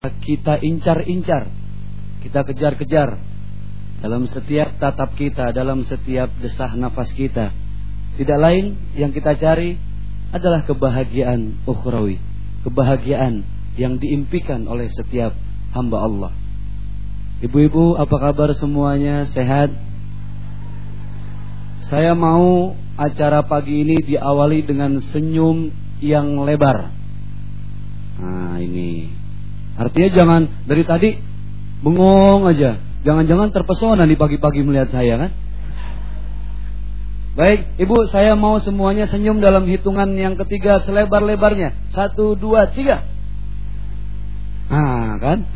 kita incar-incar, kita kejar-kejar dalam setiap tatap kita, dalam setiap desah nafas kita. Tidak lain yang kita cari adalah kebahagiaan ukhrawi, kebahagiaan yang diimpikan oleh setiap hamba Allah. Ibu-ibu, apa kabar semuanya? Sehat? Saya mau acara pagi ini diawali dengan senyum yang lebar. Nah, ini Artinya jangan dari tadi bengong aja. Jangan-jangan terpesona di pagi-pagi melihat saya kan? Baik, ibu saya mau semuanya senyum dalam hitungan yang ketiga selebar-lebarnya. Satu, dua, tiga. Nah, kan?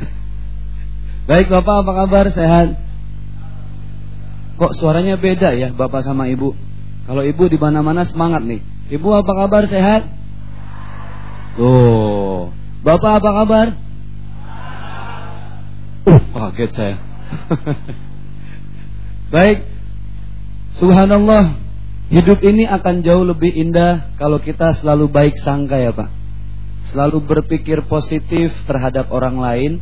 Baik bapak apa kabar? Sehat? Kok suaranya beda ya bapak sama ibu? Kalau ibu di mana-mana semangat nih. Ibu apa kabar? Sehat? Tuh. Bapak apa kabar? Uh, kaget saya. Baik. Subhanallah. Hidup ini akan jauh lebih indah kalau kita selalu baik sangka ya Pak. Selalu berpikir positif terhadap orang lain.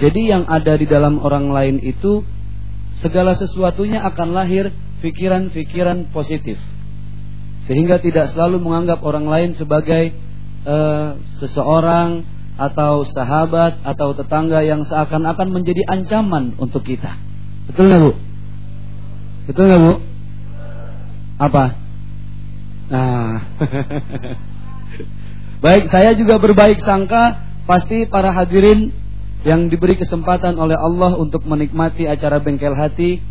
Jadi yang ada di dalam orang lain itu segala sesuatunya akan lahir pikiran-pikiran positif. Sehingga tidak selalu menganggap orang lain sebagai uh, seseorang atau sahabat atau tetangga yang seakan-akan menjadi ancaman untuk kita. Betul nggak bu? Betul nggak bu? Apa? Nah, baik saya juga berbaik sangka pasti para hadirin yang diberi kesempatan oleh Allah untuk menikmati acara bengkel hati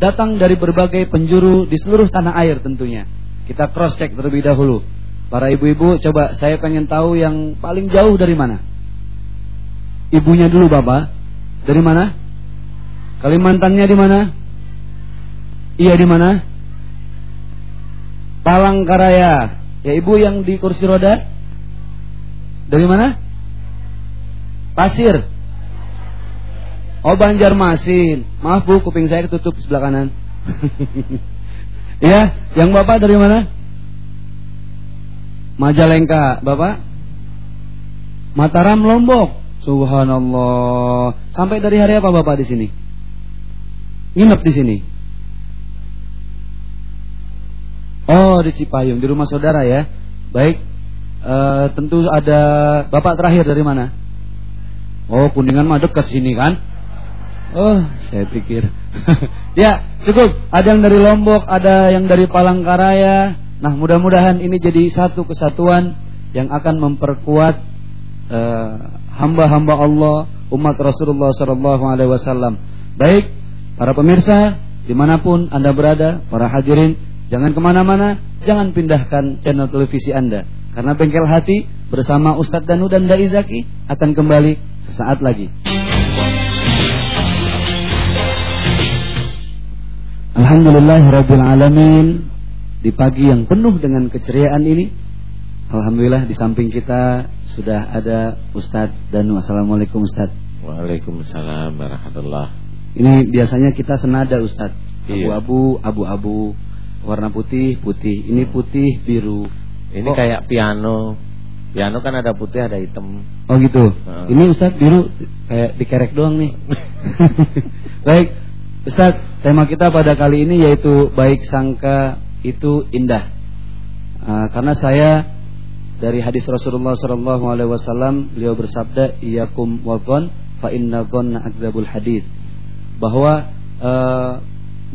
datang dari berbagai penjuru di seluruh tanah air tentunya. Kita cross check terlebih dahulu. Para ibu-ibu, coba saya pengen tahu yang paling jauh dari mana? Ibunya dulu, Bapak. Dari mana? Kalimantannya di mana? Iya di mana? Palangkaraya. Ya ibu yang di kursi roda? Dari mana? Pasir. Oh Banjarmasin. Maaf bu, kuping saya ketutup sebelah kanan. ya, yang bapak dari mana? Majalengka, Bapak? Mataram, Lombok. Subhanallah. Sampai dari hari apa Bapak di sini? Nginep di sini. Oh, di Cipayung, di rumah saudara ya. Baik. E, tentu ada Bapak terakhir dari mana? Oh, Kuningan mah dekat sini kan? Oh, saya pikir. ya, cukup. Ada yang dari Lombok, ada yang dari Palangkaraya, Nah, mudah-mudahan ini jadi satu kesatuan yang akan memperkuat uh, hamba-hamba Allah, umat Rasulullah Wasallam. Baik, para pemirsa di mana pun anda berada, para hadirin, jangan ke mana-mana, jangan pindahkan channel televisi anda, karena bengkel hati bersama Ustadz Danu dan Daizaki akan kembali sesaat lagi. Alhamdulillahirobbilalamin di pagi yang penuh dengan keceriaan ini. Alhamdulillah di samping kita sudah ada Ustadz Danu. Assalamualaikum Ustadz. Waalaikumsalam warahmatullah. Ini biasanya kita senada Ustadz. Iya. Abu-abu, abu-abu, warna putih, putih. Ini putih, biru. Ini oh. kayak piano. Piano kan ada putih, ada hitam. Oh gitu. Uh. Ini Ustadz biru kayak dikerek doang nih. Baik, Ustadz, tema kita pada kali ini yaitu baik sangka itu indah. Uh, karena saya dari hadis Rasulullah Shallallahu Alaihi Wasallam beliau bersabda iyakum wagon fa inna ghonna akdzabul hadith bahwa uh,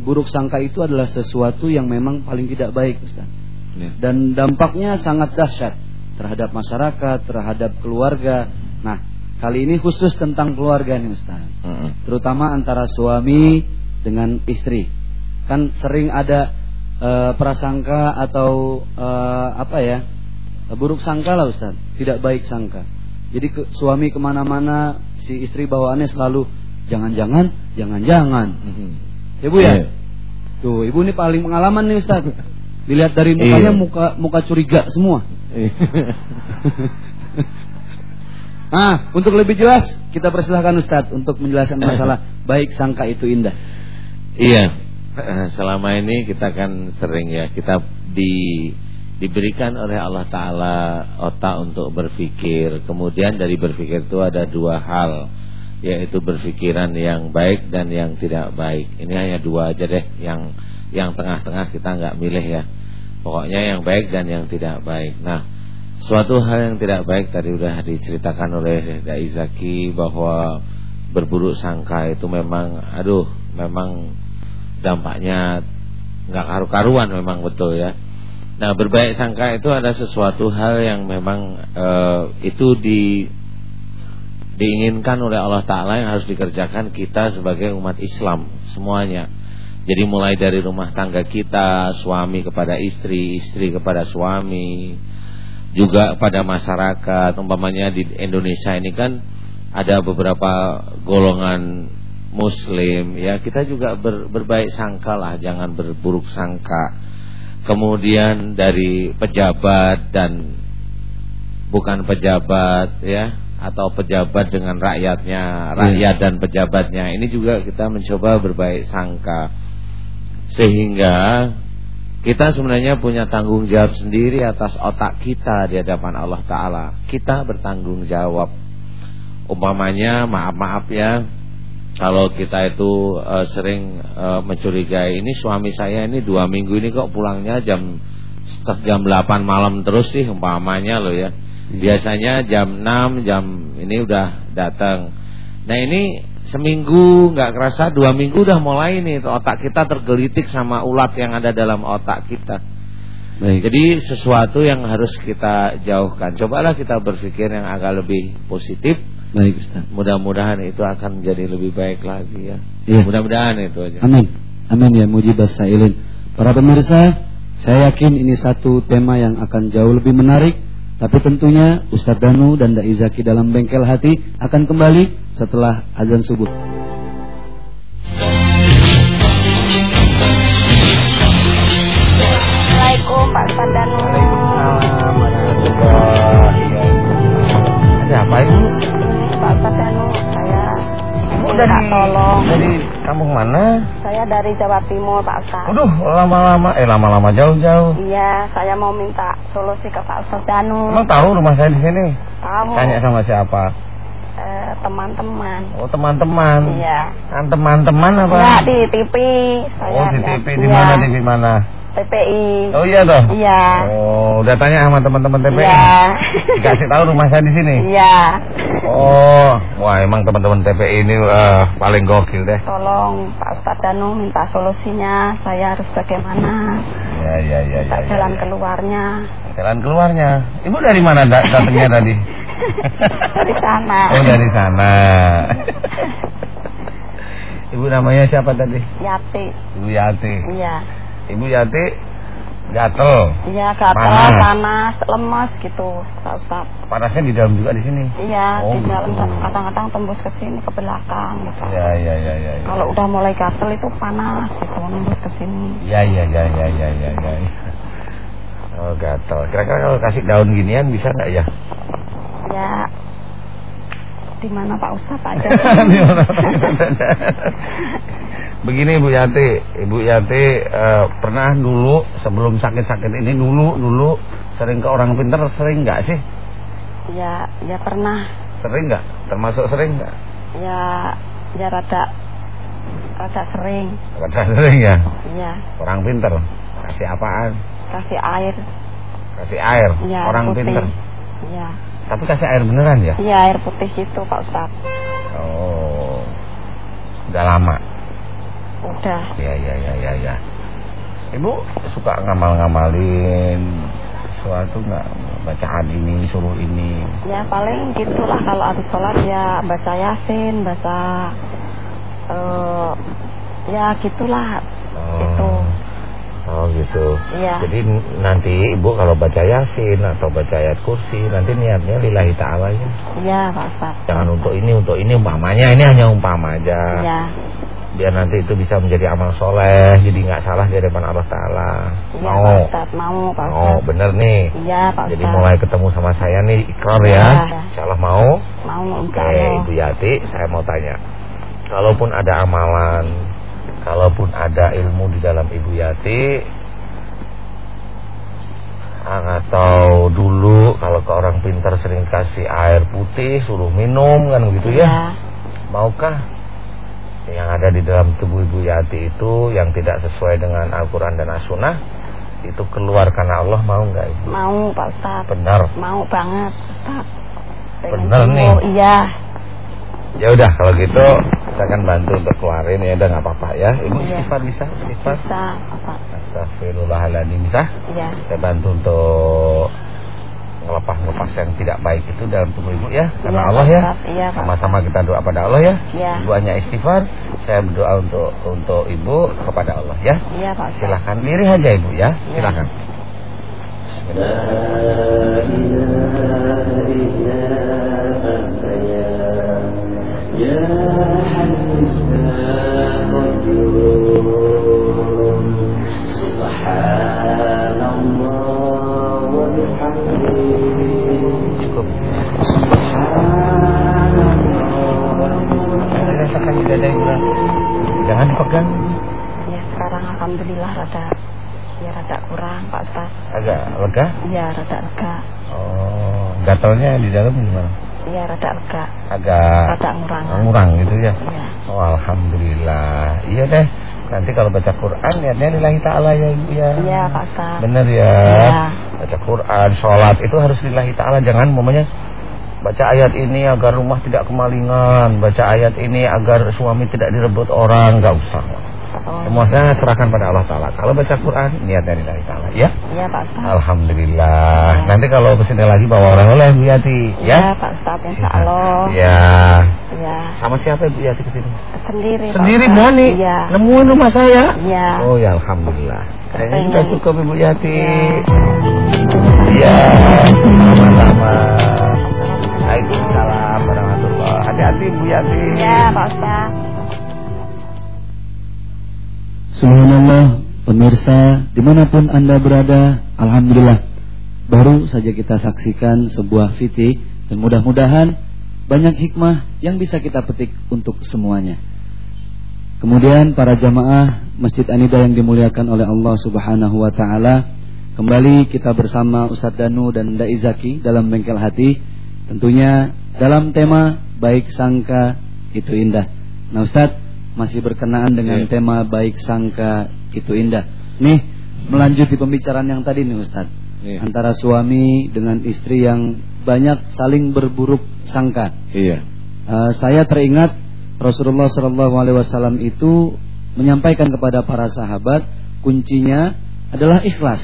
buruk sangka itu adalah sesuatu yang memang paling tidak baik Ustaz. Ya. Dan dampaknya sangat dahsyat terhadap masyarakat, terhadap keluarga. Nah, kali ini khusus tentang keluarga nih Ustaz. Uh -uh. Terutama antara suami dengan istri. Kan sering ada e, prasangka atau e, apa ya buruk sangka lah Ustaz tidak baik sangka jadi ke, suami ke mana-mana si istri bawaannya selalu jangan-jangan jangan-jangan mm-hmm. ya bu ya yeah. tuh ibu ini paling pengalaman nih Ustaz dilihat dari mukanya yeah. muka muka curiga semua Nah, untuk lebih jelas kita persilahkan Ustadz untuk menjelaskan masalah baik sangka itu indah. Iya, selama ini kita kan sering ya kita di diberikan oleh Allah Ta'ala otak untuk berpikir Kemudian dari berpikir itu ada dua hal Yaitu berpikiran yang baik dan yang tidak baik. Ini hanya dua aja deh Yang yang tengah-tengah kita nggak milih ya. Pokoknya yang baik dan yang tidak baik. Nah suatu hal yang tidak baik tadi udah diceritakan oleh Dai Zaki Bahwa berburuk sangka itu memang Aduh memang dampaknya nggak karu-karuan memang betul ya Nah berbaik sangka itu ada sesuatu hal yang memang uh, itu di diinginkan oleh Allah Taala yang harus dikerjakan kita sebagai umat Islam semuanya. Jadi mulai dari rumah tangga kita, suami kepada istri, istri kepada suami, juga pada masyarakat. Umpamanya di Indonesia ini kan ada beberapa golongan Muslim, ya kita juga ber, berbaik sangka lah, jangan berburuk sangka kemudian dari pejabat dan bukan pejabat ya atau pejabat dengan rakyatnya, rakyat yeah. dan pejabatnya. Ini juga kita mencoba berbaik sangka sehingga kita sebenarnya punya tanggung jawab sendiri atas otak kita di hadapan Allah taala. Kita bertanggung jawab. Umpamanya maaf-maaf ya kalau kita itu uh, sering uh, mencurigai ini suami saya ini dua minggu ini kok pulangnya jam jam 8 malam terus sih umpamanya loh ya. Iya. Biasanya jam 6 jam ini udah datang. Nah ini seminggu nggak kerasa dua minggu udah mulai nih otak kita tergelitik sama ulat yang ada dalam otak kita. Baik. Jadi sesuatu yang harus kita jauhkan. Cobalah kita berpikir yang agak lebih positif Baik Ustaz. Mudah-mudahan itu akan menjadi lebih baik lagi ya. ya. Mudah-mudahan itu aja. Amin. Amin ya mujibas sailin. Para pemirsa, saya yakin ini satu tema yang akan jauh lebih menarik. Tapi tentunya Ustadz Danu dan Dai Zaki dalam bengkel hati akan kembali setelah azan subuh. Assalamualaikum Pak Ustadz Danu. Dari, tolong. Dari kampung mana? saya dari Jawa Timur Pak Ustadz Aduh lama-lama eh lama-lama jauh-jauh. Iya saya mau minta solusi ke Pak Ustadz Danu. Emang tahu rumah saya di sini? Tahu. Tanya sama siapa? Eh, teman-teman. Oh teman-teman. Iya. Kan teman-teman apa? Ya di TV saya oh di TV di mana TV mana TPI. Oh iya toh? Iya. Oh, udah tanya sama teman-teman TPI. Iya. Dikasih tahu rumah saya di sini. Iya. Oh, wah emang teman-teman TPI ini uh, paling gokil deh. Tolong Pak Ustadz Danu minta solusinya. Saya harus bagaimana? Ya, ya, ya, ya. ya jalan ya. keluarnya. Jalan keluarnya. Ibu dari mana da datangnya tadi? dari sana. Oh, dari sana. Ibu namanya siapa tadi? Yati. Ibu Yati. Iya. Ibu Yati gatel. Iya, gatel, panas. panas, lemas gitu, Pak Ustaz. Panasnya di dalam juga di sini. Iya, oh, di dalam gitu. kadang-kadang tembus ke sini ke belakang gitu. Iya, iya, iya, iya. Ya. Kalau udah mulai gatel itu panas gitu, nembus ke sini. Iya, iya, iya, iya, iya, iya, ya. Oh, gatel. Kira-kira kalau kasih daun ginian bisa nggak ya? Ya, di mana Pak Ustaz aja. Begini Bu Yati, Ibu Yati uh, pernah dulu sebelum sakit-sakit ini dulu dulu sering ke orang pintar sering nggak sih? Ya, ya pernah. Sering nggak? Termasuk sering nggak? Ya, ya rada rada sering. Rada sering ya? Iya. Orang pintar kasih apaan? Kasih air. Kasih air. Ya, orang pintar. Iya. Tapi kasih air beneran ya? Iya, air putih itu Pak Ustaz. Oh. Udah lama. Udah. Ya ya ya ya ya. Ibu suka ngamal-ngamalin sesuatu nggak bacaan ini suruh ini? Ya paling gitulah kalau habis sholat ya baca yasin, baca uh, ya gitulah oh. itu. Oh gitu. Iya. Jadi nanti ibu kalau baca yasin atau baca ayat kursi nanti niatnya lillahi ta'ala ya. Iya Pak Ustaz. Jangan untuk ini untuk ini umpamanya ini hanya umpama aja. Iya biar nanti itu bisa menjadi amal soleh jadi nggak salah di hadapan Allah Taala ya, mau Pak Ustaz, mau Pak Ustaz. mau bener nih iya Pak Ustaz. jadi mulai ketemu sama saya nih ikrar ya, ya. Insya Allah mau mau Oke Ibu Yati saya mau tanya kalaupun ada amalan kalaupun ada ilmu di dalam Ibu Yati atau dulu kalau ke orang pintar sering kasih air putih suruh minum kan begitu ya. Ya. Maukah yang ada di dalam tubuh Ibu Yati itu yang tidak sesuai dengan Al-Quran dan As-Sunnah itu keluar karena Allah mau nggak Ibu? Mau Pak Ustaz. Benar. Mau banget Ustaz. Pengen Bener nih. sembuh, Iya. Ya udah kalau gitu saya akan bantu untuk keluarin ya udah nggak apa-apa ya. Ibu Iya. istighfar bisa? Istighfar. Bisa Pak. Astagfirullahaladzim bisa? Iya. Saya bantu untuk tidak baik itu dalam tubuh ibu ya. Karena Iya, Allah ya. Iya, Pak. Sama-sama kita doa pada Allah ya. Iya. ibu hanya istighfar. Saya berdoa untuk untuk ibu kepada Allah ya. Iya Pak silahkan diri aja ibu ya. Iya. silahkan rasakan dada ibu jangan dipegang Ya sekarang Alhamdulillah rada ya rada kurang Pak Ustaz. agak lega Iya rada lega. oh gatalnya di dalam gimana Iya rada lega. agak Rada ngurang. ngurang gitu ya Iya. Oh Alhamdulillah Iya deh Nanti kalau baca Quran Niatnya lillahi ta'ala ya ibu ya Iya Pak Ustaz. Bener ya Iya. Baca Quran, sholat Itu harus lillahi ta'ala. Jangan momennya Baca ayat ini agar rumah tidak kemalingan Baca ayat ini agar suami tidak direbut orang Gak usah. Oh, Semuanya serahkan pada Allah Ta'ala. Kalau baca Quran Niatnya lillahi ta'ala ya? Iya Pak Ustaz. Alhamdulillah. Nanti kalau ke sini lagi bawa orang oleh Bu Yati Iya Ya Pak Ustaz insya Allah. Ya Iya. Sama siapa Bu Yati ke sini? Sendiri. Pak Sendiri Ustaz. berani Iya. Nemuin rumah saya Iya. Oh ya Alhamdulillah Kayaknya sudah cukup Ibu Yati Iya. Iya Sama-sama Waalaikumsalam warahmatullahi Hati-hati Bu Yati Iya Pak Ustaz. Subhanallah pemirsa di mana pun anda berada Alhamdulillah baru saja kita saksikan sebuah fitih dan mudah-mudahan banyak hikmah yang bisa kita petik untuk semuanya kemudian para jamaah Masjid Anida yang dimuliakan oleh Allah subhanahu wa ta'ala kembali kita bersama Ustadz Danu dan Dai Zaki dalam bengkel hati tentunya dalam tema baik sangka itu indah nah Ustadz masih berkenaan dengan Iya. tema baik sangka itu indah. Nih, melanjuti pembicaraan yang tadi nih Ustadz. Iya. Antara suami dengan istri yang banyak saling berburuk sangka. Iya. Eh, saya teringat Rasulullah Shallallahu Alaihi Wasallam itu menyampaikan kepada para sahabat kuncinya adalah ikhlas.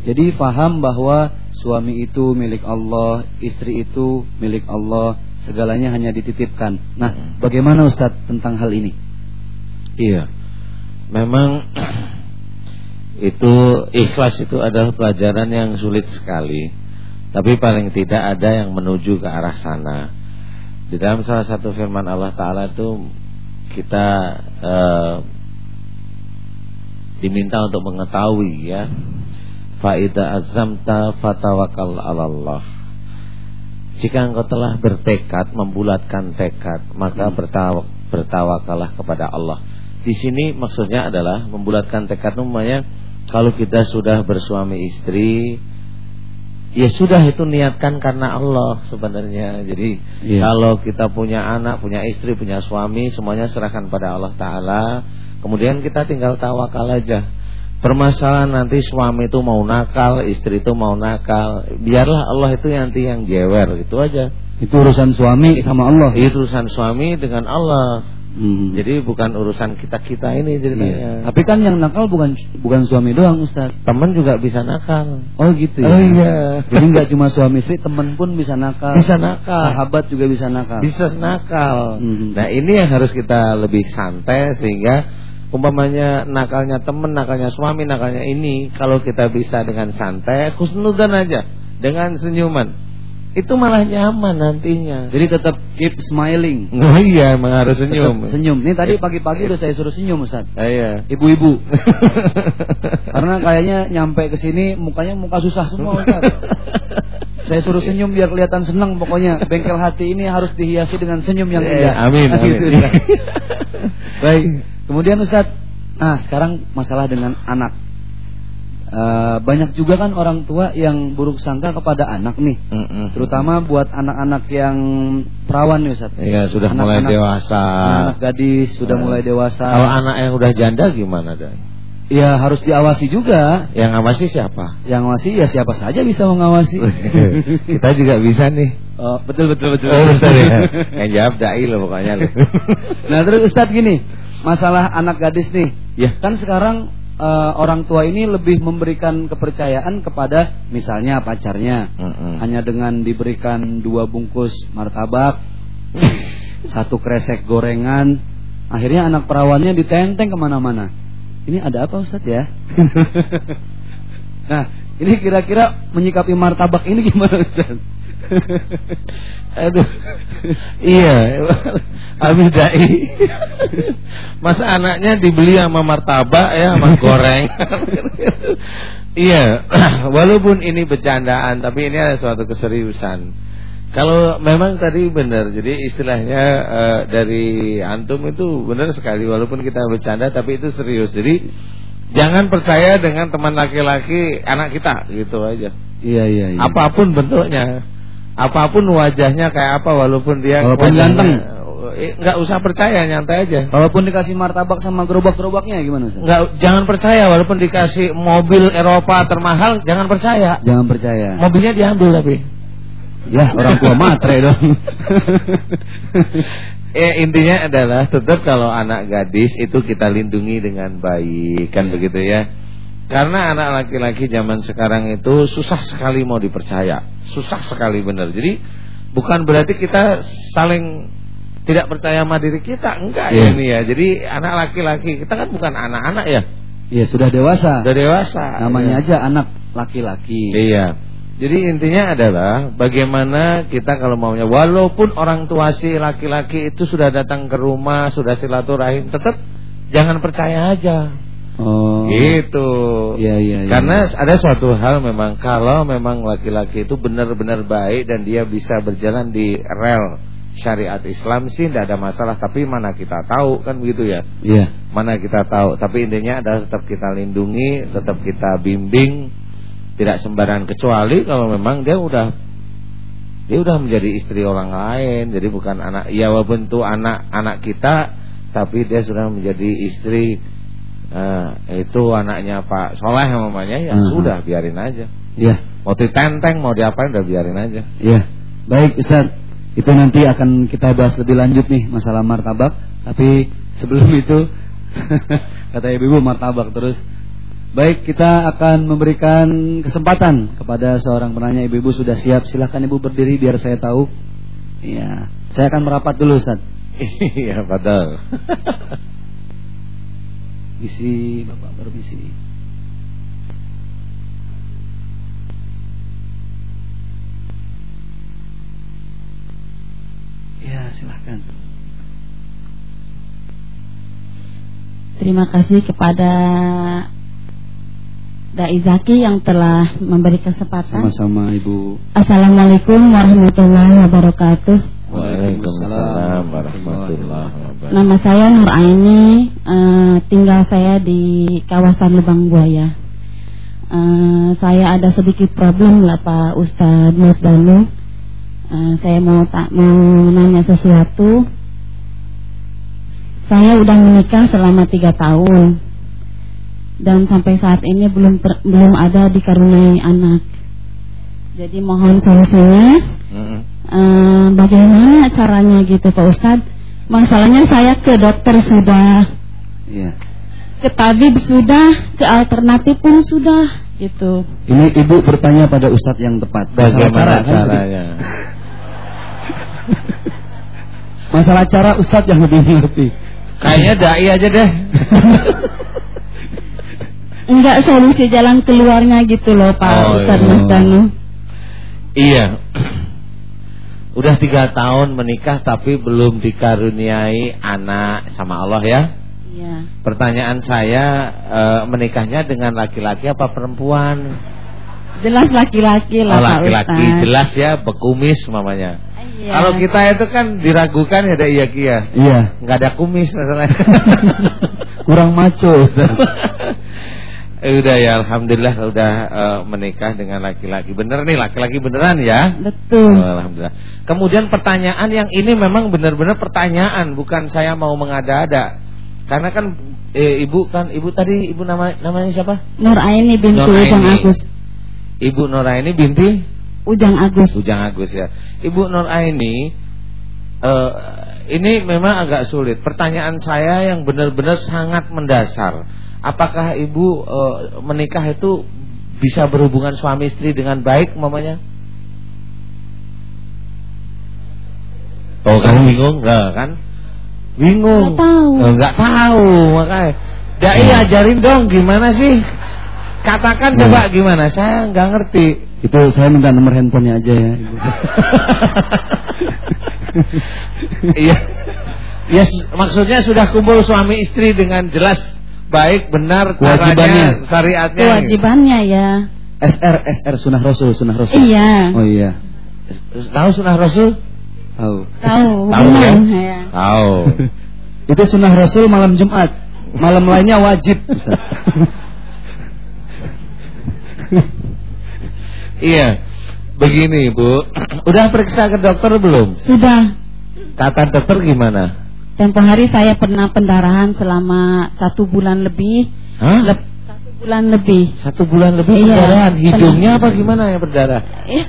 Jadi faham bahwa suami itu milik Allah, istri itu milik Allah, segalanya hanya dititipkan. Nah, bagaimana Ustadz tentang hal ini? Iya. Memang itu ikhlas itu adalah pelajaran yang sulit sekali. Tapi paling tidak ada yang menuju ke arah sana. Di dalam salah satu firman Allah Taala itu kita eh, diminta untuk mengetahui ya. Faida azamta fatawakal 'ala Allah. Jika engkau telah bertekad membulatkan tekad, maka bertawa, bertawakallah kepada Allah. Di sini maksudnya adalah membulatkan tekad namanya kalau kita sudah bersuami istri ya sudah itu niatkan karena Allah sebenarnya. Jadi Iya. kalau kita punya anak, punya istri, punya suami semuanya serahkan pada Allah taala. Kemudian kita tinggal tawakal aja. Permasalahan nanti suami itu mau nakal, istri itu mau nakal, biarlah Allah itu nanti yang jewer gitu aja. Itu urusan suami sama Allah. Itu urusan suami dengan Allah. Hmm. Jadi bukan urusan kita-kita ini Iya. ceritanya. Tapi kan yang nakal bukan bukan suami doang Ustaz. Teman juga bisa nakal. Oh gitu ya. Oh, iya. Jadi nggak cuma suami istri, teman pun bisa nakal. Bisa nakal. Sahabat juga bisa nakal. Bisa nakal. Mhm. Nah, ini yang harus kita lebih santai sehingga umpamanya nakalnya teman, nakalnya suami, nakalnya ini kalau kita bisa dengan santai, khusnudan aja dengan senyuman. Itu malah nyaman nantinya. Jadi tetap keep smiling. Oh iya, emang harus senyum. Tetap senyum. Ini tadi pagi-pagi udah saya suruh senyum Ustaz. Ah, Iya. Ibu-ibu. Karena kayaknya nyampe ke sini mukanya muka susah semua Ustaz. Saya suruh senyum biar kelihatan senang pokoknya. Bengkel hati ini harus dihiasi dengan senyum yang Eh, indah. amin, Nah, amin. gitu. Baik. Kemudian Ustaz, nah sekarang masalah dengan anak. Eh, banyak juga kan orang tua yang buruk sangka kepada anak nih, Mm-mm. terutama buat anak-anak yang perawan nih Ustaz. Iya sudah mulai Anak-anak- dewasa. Anak gadis sudah Eh. mulai dewasa. Kalau anak yang udah janda gimana dah? Ya harus diawasi juga. Yang ngawasi siapa? Yang ngawasi ya siapa saja bisa mengawasi. Kita juga bisa nih. Oh, betul betul betul. Oh, betul ya. Yang jawab dai lo pokoknya lo. Nah terus Ustadz gini, masalah anak gadis nih, Ya. kan sekarang eh, orang tua ini lebih memberikan kepercayaan kepada misalnya pacarnya, Mm-mm. hanya dengan diberikan dua bungkus martabak, satu kresek gorengan, akhirnya anak perawannya ditenteng ke mana-mana. Ini ada apa Ustadz ya? nah, ini kira-kira menyikapi martabak ini gimana Ustadz? Aduh. iya. Habis dai. Masa anaknya dibeli sama martabak ya, sama goreng. iya. Walaupun ini bercandaan, tapi ini ada suatu keseriusan. Kalau memang tadi benar, jadi istilahnya eh, dari antum itu benar sekali. Walaupun kita bercanda, tapi itu serius. Jadi jangan percaya dengan teman laki-laki anak kita, gitu aja. Iya iya iya. Apa pun bentuknya, apa pun wajahnya kayak apa, walaupun dia Walaupun ganteng. eh, nggak usah percaya, nyantai aja. Walaupun dikasih martabak sama gerobak-gerobaknya gimana Ustaz? Nggak, jangan percaya, walaupun dikasih mobil Eropa termahal, jangan percaya. Jangan percaya. Mobilnya diambil tapi. Ya orang tua matre dong. Eh intinya adalah tetap kalau anak gadis itu kita lindungi dengan baik kan begitu ya. Karena anak laki-laki zaman sekarang itu susah sekali mau dipercaya, susah sekali benar. Jadi bukan berarti kita saling tidak percaya sama diri kita, enggak Iya. ini ya. Jadi anak laki-laki kita kan bukan anak-anak ya, ya sudah dewasa. sudah dewasa. Namanya ya. aja anak laki-laki. Iya. Jadi intinya adalah bagaimana kita kalau maunya walaupun orang tua si laki-laki itu sudah datang ke rumah, sudah silaturahim, tetap jangan percaya aja. Oh. Gitu. Iya iya. iya. Karena ada suatu hal memang kalau memang laki-laki itu benar-benar baik dan dia bisa berjalan di rel syariat Islam sih tidak ada masalah tapi mana kita tahu kan begitu ya. Iya. Mana kita tahu tapi intinya adalah tetap kita lindungi, tetap kita bimbing tidak sembarangan kecuali kalau memang dia udah dia udah menjadi istri orang lain jadi bukan anak ya walaupun itu anak anak kita tapi dia sudah menjadi istri eh, itu anaknya Pak Soleh namanya ya Mhm. sudah biarin aja Iya. mau ditenteng mau diapain udah biarin aja Iya. Baik Ustaz. Itu nanti akan kita bahas lebih lanjut nih masalah martabak. Tapi sebelum itu kata ibu-ibu martabak terus. Baik, kita akan memberikan kesempatan kepada seorang penanya. Ibu-ibu sudah siap. Silahkan ibu berdiri biar saya tahu. Iya. Saya akan merapat dulu Ustaz. iya padahal Isi Bapak permisi. Ya, silahkan. Terima kasih kepada Dai Zaki yang telah memberi kesempatan. Sama-sama Ibu. Assalamualaikum warahmatullahi wabarakatuh. Waalaikumsalam warahmatullahi wabarakatuh Nama saya Nur Aini, eh, tinggal saya di kawasan Lubang Buaya. Eh, saya ada sedikit problem lah Pak Ustadz Musdanu. Eh, saya mau tak mau nanya sesuatu. Saya udah menikah selama tiga tahun dan sampai saat ini belum ter- belum ada dikaruniai anak. Jadi mohon solusinya. Mm-mm. Eh, bagaimana caranya gitu Pak Ustadz? Masalahnya saya ke dokter sudah, Iya. ke tabib sudah, ke alternatif pun sudah gitu. Ini Ibu bertanya pada Ustadz yang tepat. Masalah bagaimana cara, kan? caranya Masalah cara Ustadz yang lebih mengerti. kayaknya dai aja deh Enggak solusi jalan keluarnya gitu loh Pak Oh, Ustadz iya. Mas Danu. Iya. Udah tiga tahun menikah tapi belum dikaruniai anak sama Allah ya. Iya. Pertanyaan saya eh, menikahnya dengan laki-laki apa perempuan? Jelas laki-laki lah Oh, Pak laki-laki jelas ya bekumis mamanya. Iya. Kalau kita itu kan diragukan ya ada iya kia. Iya. Nggak ada kumis masalahnya. Kurang maco. Eh, udah ya, alhamdulillah udah uh, menikah dengan laki-laki. Bener nih, laki-laki beneran ya? Betul. Oh, alhamdulillah. Kemudian pertanyaan yang ini memang benar-benar pertanyaan, bukan saya mau mengada-ada. Karena kan eh, ibu kan ibu tadi ibu nama namanya siapa? Nur Aini binti Nur Ujang. Agus. Ibu Nur Aini binti Ujang Agus. Ujang Agus ya. Ibu Nur Aini eh, ini memang agak sulit. Pertanyaan saya yang benar-benar sangat mendasar. Apakah ibu eh, menikah itu bisa berhubungan suami istri dengan baik mamanya? Oh, kamu bingung nggak kan? Bingung. Nggak tahu. Oh, nggak tahu makanya. Dai ajarin dong gimana sih? Katakan Ya. coba gimana? Saya nggak ngerti. Itu saya minta nomor handphonenya aja ya. Ibu. Iya. Ya s- maksudnya sudah kumpul suami istri dengan jelas baik benar Kewajibannya. syariatnya. Kewajibannya ya. SR SR Sunnah Rasul Sunnah Rasul. Iya. Oh iya. Tahu sunnah Rasul? Tahu. Tahu. Tahu ya? ya. Tahu. Itu Sunnah Rasul malam Jumat. Malam lainnya wajib. Ustaz. iya. Begini, Bu. Udah periksa ke dokter belum? Sudah. Kata dokter gimana? Tempo hari saya pernah pendarahan selama satu bulan lebih. Hah? Lep- satu bulan lebih. Satu bulan lebih Iya. pendarahan. Hidungnya apa gimana yang berdarah? Eh,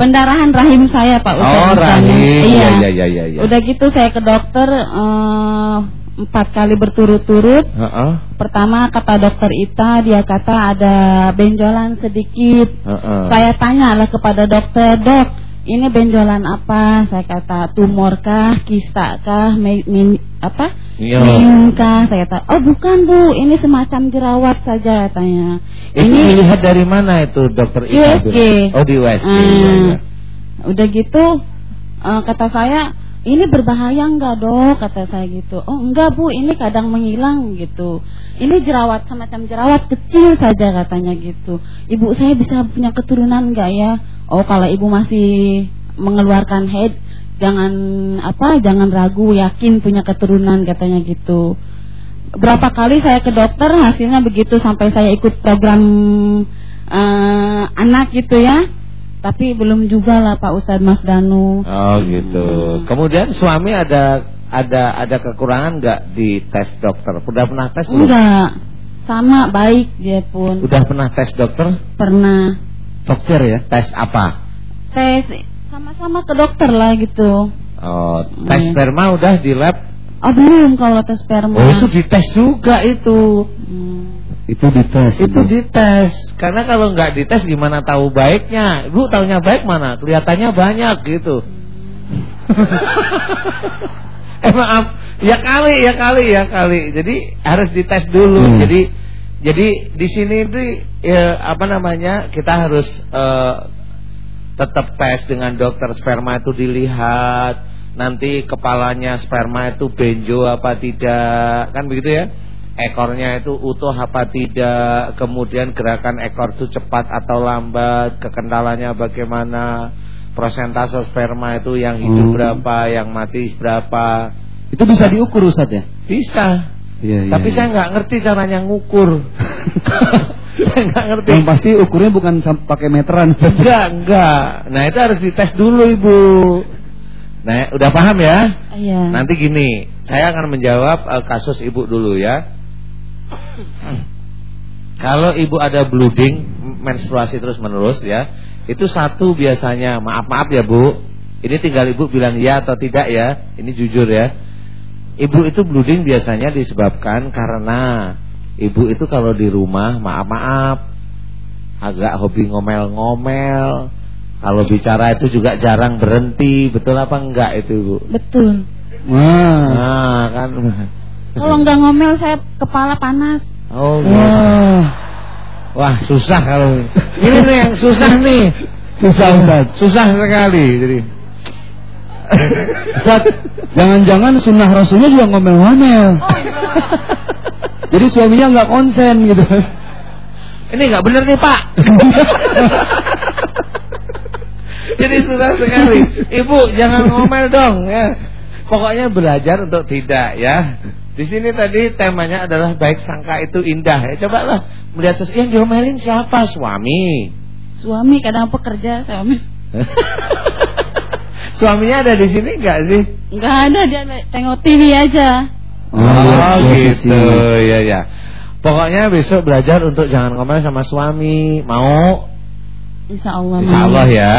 Pendarahan rahim saya Pak Ustaz. Oh, rahim. Iya. Iya, iya, iya, iya. Udah gitu saya ke dokter eh, empat kali berturut-turut. Heeh. Pertama kata dokter Ita dia kata ada benjolan sedikit. Heeh. Saya tanyalah kepada dokter, dok, ini benjolan apa? Saya kata tumor kah, kista kah, me- min- apa? Iya. Minum kah? Saya kata, oh bukan bu, ini semacam jerawat saja katanya. Itu dilihat dari mana itu dokter? USG. Oh di USG. Hmm. iya, iya. Udah gitu eh, kata saya ini berbahaya enggak dok kata saya gitu. Oh enggak bu ini kadang menghilang gitu. Ini jerawat semacam jerawat kecil saja katanya gitu. Ibu saya bisa punya keturunan enggak ya? Oh kalau ibu masih mengeluarkan head jangan apa jangan ragu yakin punya keturunan katanya gitu. Berapa kali saya ke dokter hasilnya begitu sampai saya ikut program eh, anak gitu ya. Tapi belum juga lah Pak Ustadz Mas Danu. Oh gitu. Kemudian suami ada ada ada kekurangan nggak di tes dokter? Udah pernah tes belum? Enggak. Sama baik dia pun. Udah pernah tes dokter? Pernah Dokter ya. Tes apa? tes sama-sama ke dokter lah gitu. Oh, tes Hmm. sperma udah di lab? Oh belum kalau tes sperma. Oh itu dites juga itu. Hmm. Itu dites. Itu dites. Karena kalau nggak dites gimana tahu baiknya? Ibu taunya baik mana? Kelihatannya banyak gitu. eh maaf, ya kali, ya kali, ya kali. Jadi harus dites dulu. Hmm. Jadi jadi di sini itu ya, apa namanya? Kita harus eh, tetap tes dengan dokter sperma itu dilihat. Nanti kepalanya sperma itu benjo apa tidak, kan begitu ya? Ekornya itu utuh apa tidak, kemudian gerakan ekor itu cepat atau lambat, kekentalannya bagaimana, prosentase sperma itu yang hidup Hmm. berapa, yang mati berapa. Itu bisa diukur Ustaz ya? Bisa. Iya, iya. Tapi iya. saya nggak ngerti caranya ngukur. saya nggak ngerti. Yang pasti ukurnya bukan pakai meteran. Enggak, enggak. Nah, itu harus dites dulu, Ibu. Nah, udah paham ya? Iya. Nanti gini, saya akan menjawab eh, kasus Ibu dulu ya. Kalau Ibu ada bleeding, menstruasi terus-menerus ya, itu satu biasanya, maaf-maaf ya, Bu. Ini tinggal Ibu bilang ya atau tidak ya. Ini jujur ya. Ibu itu bleeding biasanya disebabkan karena Ibu itu kalau di rumah, maaf-maaf, agak hobi ngomel-ngomel. Kalau bicara itu juga jarang berhenti, betul apa enggak itu Ibu? Betul. Wah. Nah, kan. Kalau nggak ngomel saya kepala panas. Oh, gitu. Wah. Wah, susah kalau ini nih yang susah nih. Susah Ustaz. Susah sekali jadi. Ustaz, jangan-jangan sunnah rasulnya juga ngomel-ngomel. Jadi suaminya nggak konsen gitu. Ini nggak bener nih, Pak. jadi susah sekali. Ibu, jangan ngomel dong ya. Pokoknya belajar untuk tidak ya. Di sini tadi temanya adalah baik sangka itu indah ya. Coba lah melihat sesuatu yang diomelin siapa? Suami. Suami kadang pekerja suami. Suaminya ada di sini enggak sih? Enggak ada dia tengok TV aja. Oh, iya, gitu. Ya ya. Pokoknya besok belajar untuk jangan ngomel sama suami. Mau? Insya Allah. Insya Allah ya.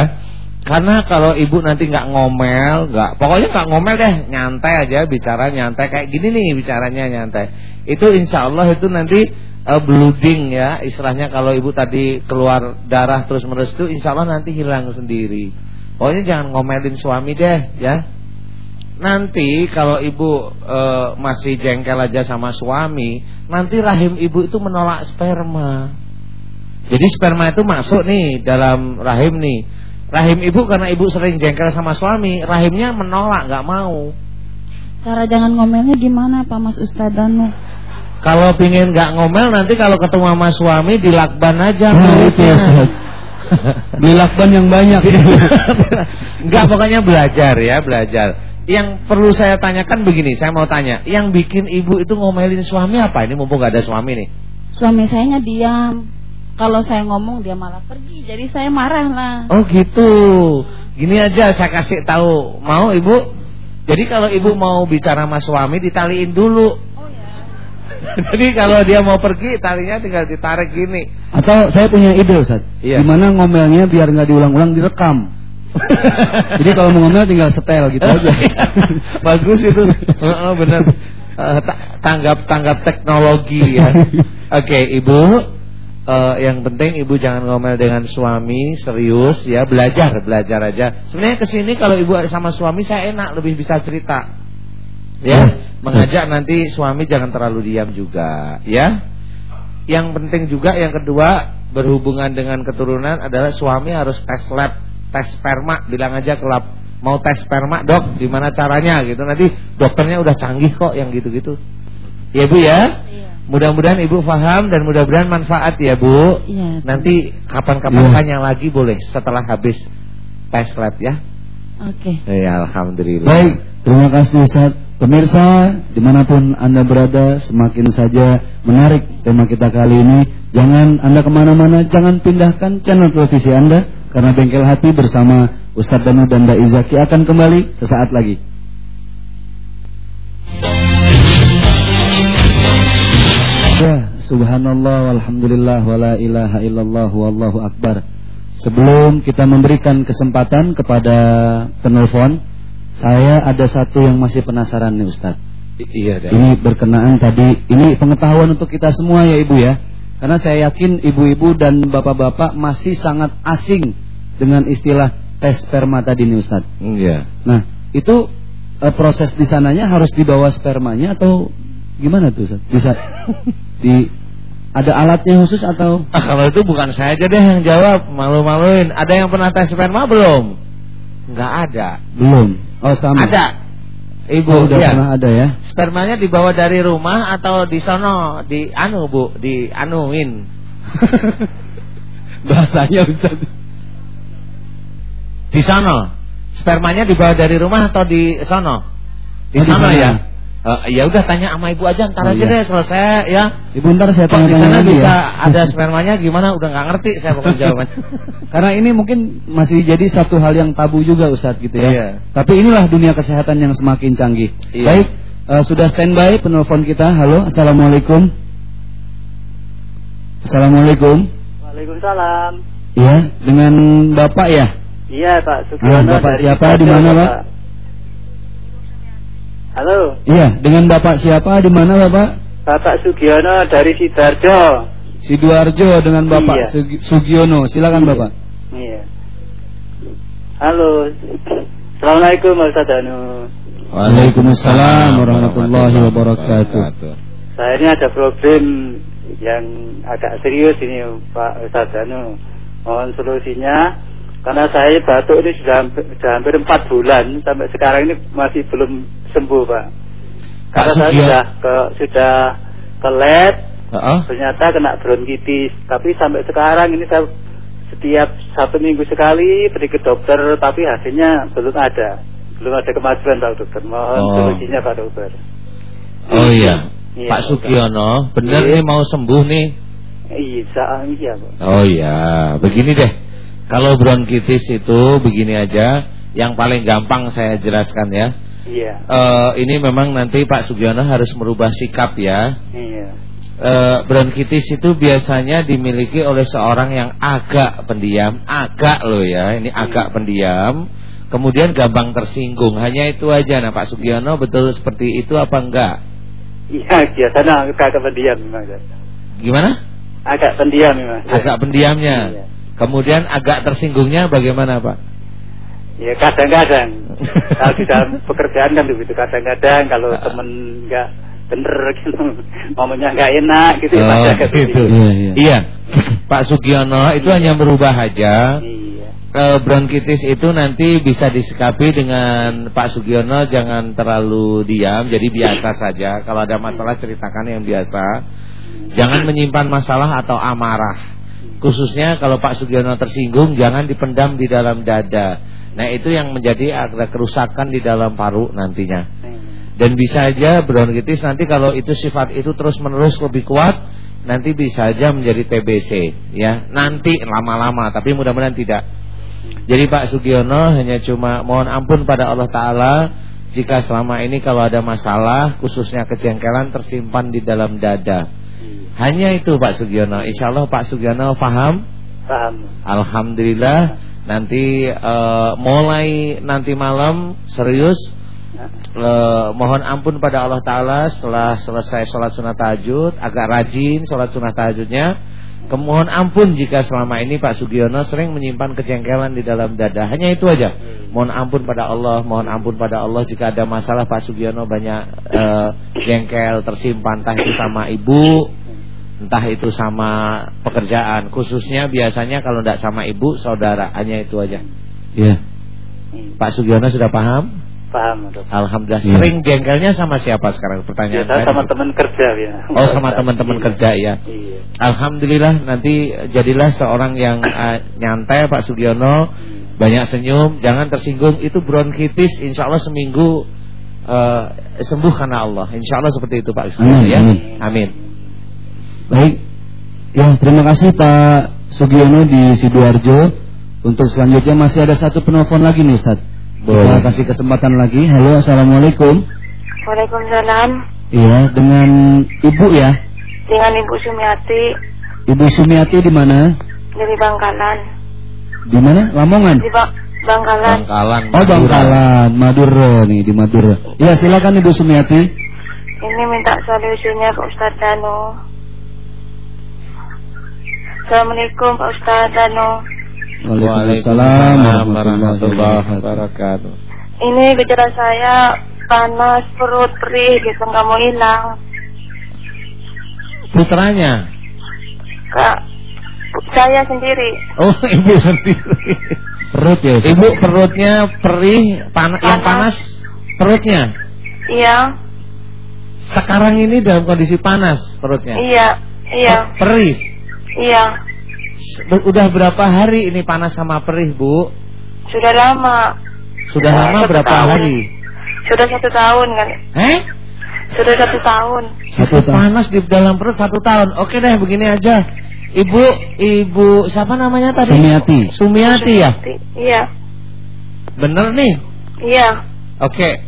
Karena kalau ibu nanti nggak ngomel, nggak, pokoknya nggak ngomel deh, nyantai aja bicara nyantai kayak gini nih bicaranya nyantai. Itu insya Allah itu nanti uh, blooding ya, istilahnya kalau ibu tadi keluar darah terus menerus itu insya Allah nanti hilang sendiri. Pokoknya jangan ngomelin suami deh ya. Nanti kalau ibu uh, masih jengkel aja sama suami, nanti rahim ibu itu menolak sperma. Jadi sperma itu masuk nih dalam rahim nih Rahim ibu karena ibu sering jengkel sama suami, rahimnya menolak, nggak mau. Cara jangan ngomelnya gimana Pak Mas Ustadz Danu? Kalau pingin nggak ngomel nanti kalau ketemu sama suami dilakban aja. Nah, itu ya, Beli lakban yang banyak. Enggak pokoknya belajar ya, belajar. Yang perlu saya tanyakan begini, saya mau tanya, yang bikin ibu itu ngomelin suami apa? Ini mumpung gak ada suami nih. Suami saya diam. Kalau saya ngomong dia malah pergi, jadi saya marah lah. Oh gitu. Gini aja saya kasih tahu. Mau ibu? Jadi kalau ibu mau bicara sama suami ditaliin dulu. Oh ya. Jadi kalau dia mau pergi talinya tinggal ditarik gini. Atau saya punya ide Ustaz. Iya. Gimana ngomelnya biar nggak diulang-ulang direkam. Jadi kalau mau ngomel tinggal setel gitu aja. iya. Bagus itu. Oh, benar. Ta- tanggap tanggap teknologi ya. Oke, Ibu. Eh, yang penting ibu jangan ngomel dengan suami serius ya belajar belajar aja. Sebenarnya ke sini kalau ibu sama suami saya enak lebih bisa cerita. Ya, mengajak nanti suami jangan terlalu diam juga, ya. Yang penting juga yang kedua berhubungan dengan keturunan adalah suami harus tes lab, tes sperma, bilang aja ke lab mau tes sperma dok, gimana caranya gitu. Nanti dokternya udah canggih kok yang gitu-gitu. Ya Bu ya. Iya. Mudah-mudahan Ibu paham dan mudah-mudahan manfaat ya Bu. Iya. Nanti kapan-kapan tanya lagi boleh setelah habis tes lab ya. Oke. Ya alhamdulillah. Baik, terima kasih Ustaz. Pemirsa, di mana pun Anda berada, semakin saja menarik tema kita kali ini. Jangan Anda ke mana-mana, jangan pindahkan channel televisi Anda, karena Bengkel Hati bersama Ustadz Danu dan Dai Zaki akan kembali sesaat lagi. Ya, subhanallah walhamdulillah wala ilaha illallah wallahu akbar. Sebelum kita memberikan kesempatan kepada penelpon, saya ada satu yang masih penasaran nih Ustaz. Iya deh. Ini berkenaan tadi, ini pengetahuan untuk kita semua ya Ibu ya. Karena saya yakin ibu-ibu dan bapak-bapak masih sangat asing dengan istilah tes sperma tadi nih Ustaz. Iya. Nah, itu eh, proses di sananya harus dibawa spermanya atau gimana tuh Ustaz? Bisa di ada alatnya khusus atau Ah, kalau itu bukan saya aja deh yang jawab, malu-maluin. Ada yang pernah tes sperma belum? Enggak ada. belum? Oh, sama. Ada. Ibu, Oh, udah iya. pernah ada ya. Spermanya dibawa dari rumah atau di sono, di anu Bu, di anuin. Bahasanya Ustaz. Di sono. Spermanya dibawa dari rumah atau di sono? Di Oh, sono sana. ya. Eh, ya udah tanya sama ibu aja ntar Oh, aja iya. deh selesai ya. Ibu ntar saya Kok di sana lagi bisa ya. ada spermanya gimana udah nggak ngerti saya pokoknya jawabannya. Karena ini mungkin masih jadi satu hal yang tabu juga Ustadz gitu ya. Iya. Tapi inilah dunia kesehatan yang semakin canggih. Iya. Baik, eh, sudah standby penelpon kita. Halo, assalamualaikum. Assalamualaikum. Waalaikumsalam. Iya, dengan bapak ya. Iya Pak Ah, Sugiono Bapak siapa? Di mana, Pak? Halo, Iya, dengan bapak siapa? Di mana bapak? Bapak Sugiono dari Sidoarjo. Sidoarjo dengan bapak Iya. Sugi- Sugiono. Silakan Iya. bapak. Iya. Halo. Assalamualaikum Ustaz Danu. Waalaikumsalam warahmatullahi wabarakatuh. Saya ini ada problem yang agak serius ini Pak Ustaz Danu. Mohon solusinya karena saya batuk ini sudah hampir, sudah hampir 4 bulan sampai sekarang ini masih belum sembuh Pak. Karena saya sudah ke sudah ke lab Heeh. ternyata kena bronkitis tapi sampai sekarang ini saya setiap satu minggu sekali pergi ke dokter tapi hasilnya belum ada belum ada kemajuan Pak Dokter mohon Oh. solusinya Pak Dokter Oh iya. Iya, Pak Sugiono, bener Iya. nih mau sembuh nih. Iya, iya, Pak. Oh iya, begini deh. Kalau bronkitis itu begini aja, yang paling gampang saya jelaskan ya. Iya. Eh ini memang nanti Pak Sugiono harus merubah sikap ya. Iya. Eh bronkitis itu biasanya dimiliki oleh seorang yang agak pendiam, agak loh ya, ini agak pendiam. Kemudian gampang tersinggung, hanya itu aja. Nah Pak Sugiono betul seperti itu apa enggak? Iya, biasanya agak pendiam. Gimana? Agak pendiam memang. Agak pendiamnya. Iya. Kemudian agak tersinggungnya bagaimana Pak? Ya kadang-kadang kalau di dalam pekerjaan kan begitu kadang-kadang kalau Ah. temen nggak bener gitu ngomongnya nggak enak gitu ya, Oh, agak gitu. begitu. Iya, iya. Iya, Pak Sugiono itu hanya berubah aja. Iya. Eh, bronkitis itu nanti bisa disikapi dengan Pak Sugiono jangan terlalu diam, jadi biasa saja. Kalau ada masalah ceritakan yang biasa. Jangan menyimpan masalah atau amarah. Khususnya kalau Pak Sugiono tersinggung jangan dipendam di dalam dada. Nah, itu yang menjadi ada kerusakan di dalam paru nantinya. Dan bisa aja bronkitis nanti kalau itu sifat itu terus-menerus lebih kuat nanti bisa aja menjadi TBC ya. Nanti lama-lama tapi mudah-mudahan tidak. Jadi Pak Sugiono hanya cuma mohon ampun pada Allah taala jika selama ini kalau ada masalah khususnya kejengkelan tersimpan di dalam dada. Hanya itu Pak Sugiono. Insya Allah Pak Sugiono paham. Paham. Alhamdulillah nanti eh, mulai nanti malam serius Eh, mohon ampun pada Allah Ta'ala setelah selesai sholat sunat tahajud agak rajin sholat sunat tahajudnya kemohon ampun jika selama ini Pak Sugiono sering menyimpan kejengkelan di dalam dada. Hanya itu aja. Mohon ampun pada Allah mohon ampun pada Allah. Jika ada masalah Pak Sugiono banyak eh, jengkel tersimpan. Entah itu sama ibu entah itu sama pekerjaan. Khususnya biasanya kalau tidak sama ibu saudara. Hanya itu aja. Iya. hmm. Pak Sugiono sudah paham Paham, Dok. Alhamdulillah Iya. Sering jengkelnya sama siapa sekarang pertanyaan saya? sama teman kerja ya. Oh sama teman-teman Iya. kerja ya Iya. Alhamdulillah nanti jadilah seorang yang eh, nyantai Pak Sugiono Hmm. Banyak senyum Jangan tersinggung Itu bronkitis Insya Allah seminggu eh, Sembuh karena Allah Insya Allah seperti itu Pak Sugiono Amin, ya amin. Amin Baik. Ya, terima kasih Pak Sugiono di Sidoarjo. Untuk selanjutnya masih ada satu penelpon lagi nih Ustaz. Kita Boleh. kasih kesempatan lagi. Halo, Assalamualaikum. Waalaikumsalam. Iya, dengan Ibu ya. Dengan Ibu Sumiati Ibu Sumiati di mana? dari Bangkalan. Di mana? Lamongan. Di ba Bangkalan. Bangkalan Oh. Bangkalan, Madura nih di Madura. Ya, silakan Ibu Sumiati. Ini minta solusinya Pak Ustadz Dano. Assalamualaikum Pak Ustadz Dano. Waalaikumsalam warahmatullahi wabarakatuh. Ini gejala saya panas, perut, perih gitu nggak mau hilang. Putranya? Kak, saya sendiri. Oh ibu sendiri. Perut ya, Ustaz? Ibu perutnya perih panas, Yang panas. perutnya? Iya, Sekarang ini dalam kondisi panas perutnya? Iya, iya, Oh, Perih? Iya. Udah berapa hari ini panas sama perih bu? Sudah lama. Sudah lama satu berapa tahun. hari? Sudah satu tahun kan? Eh? Sudah satu tahun. Satu tahun. Panas di dalam perut satu tahun Oke deh begini aja Ibu, ibu siapa namanya tadi? Sumiati. Sumiati ya? Iya, Bener nih iya. Oke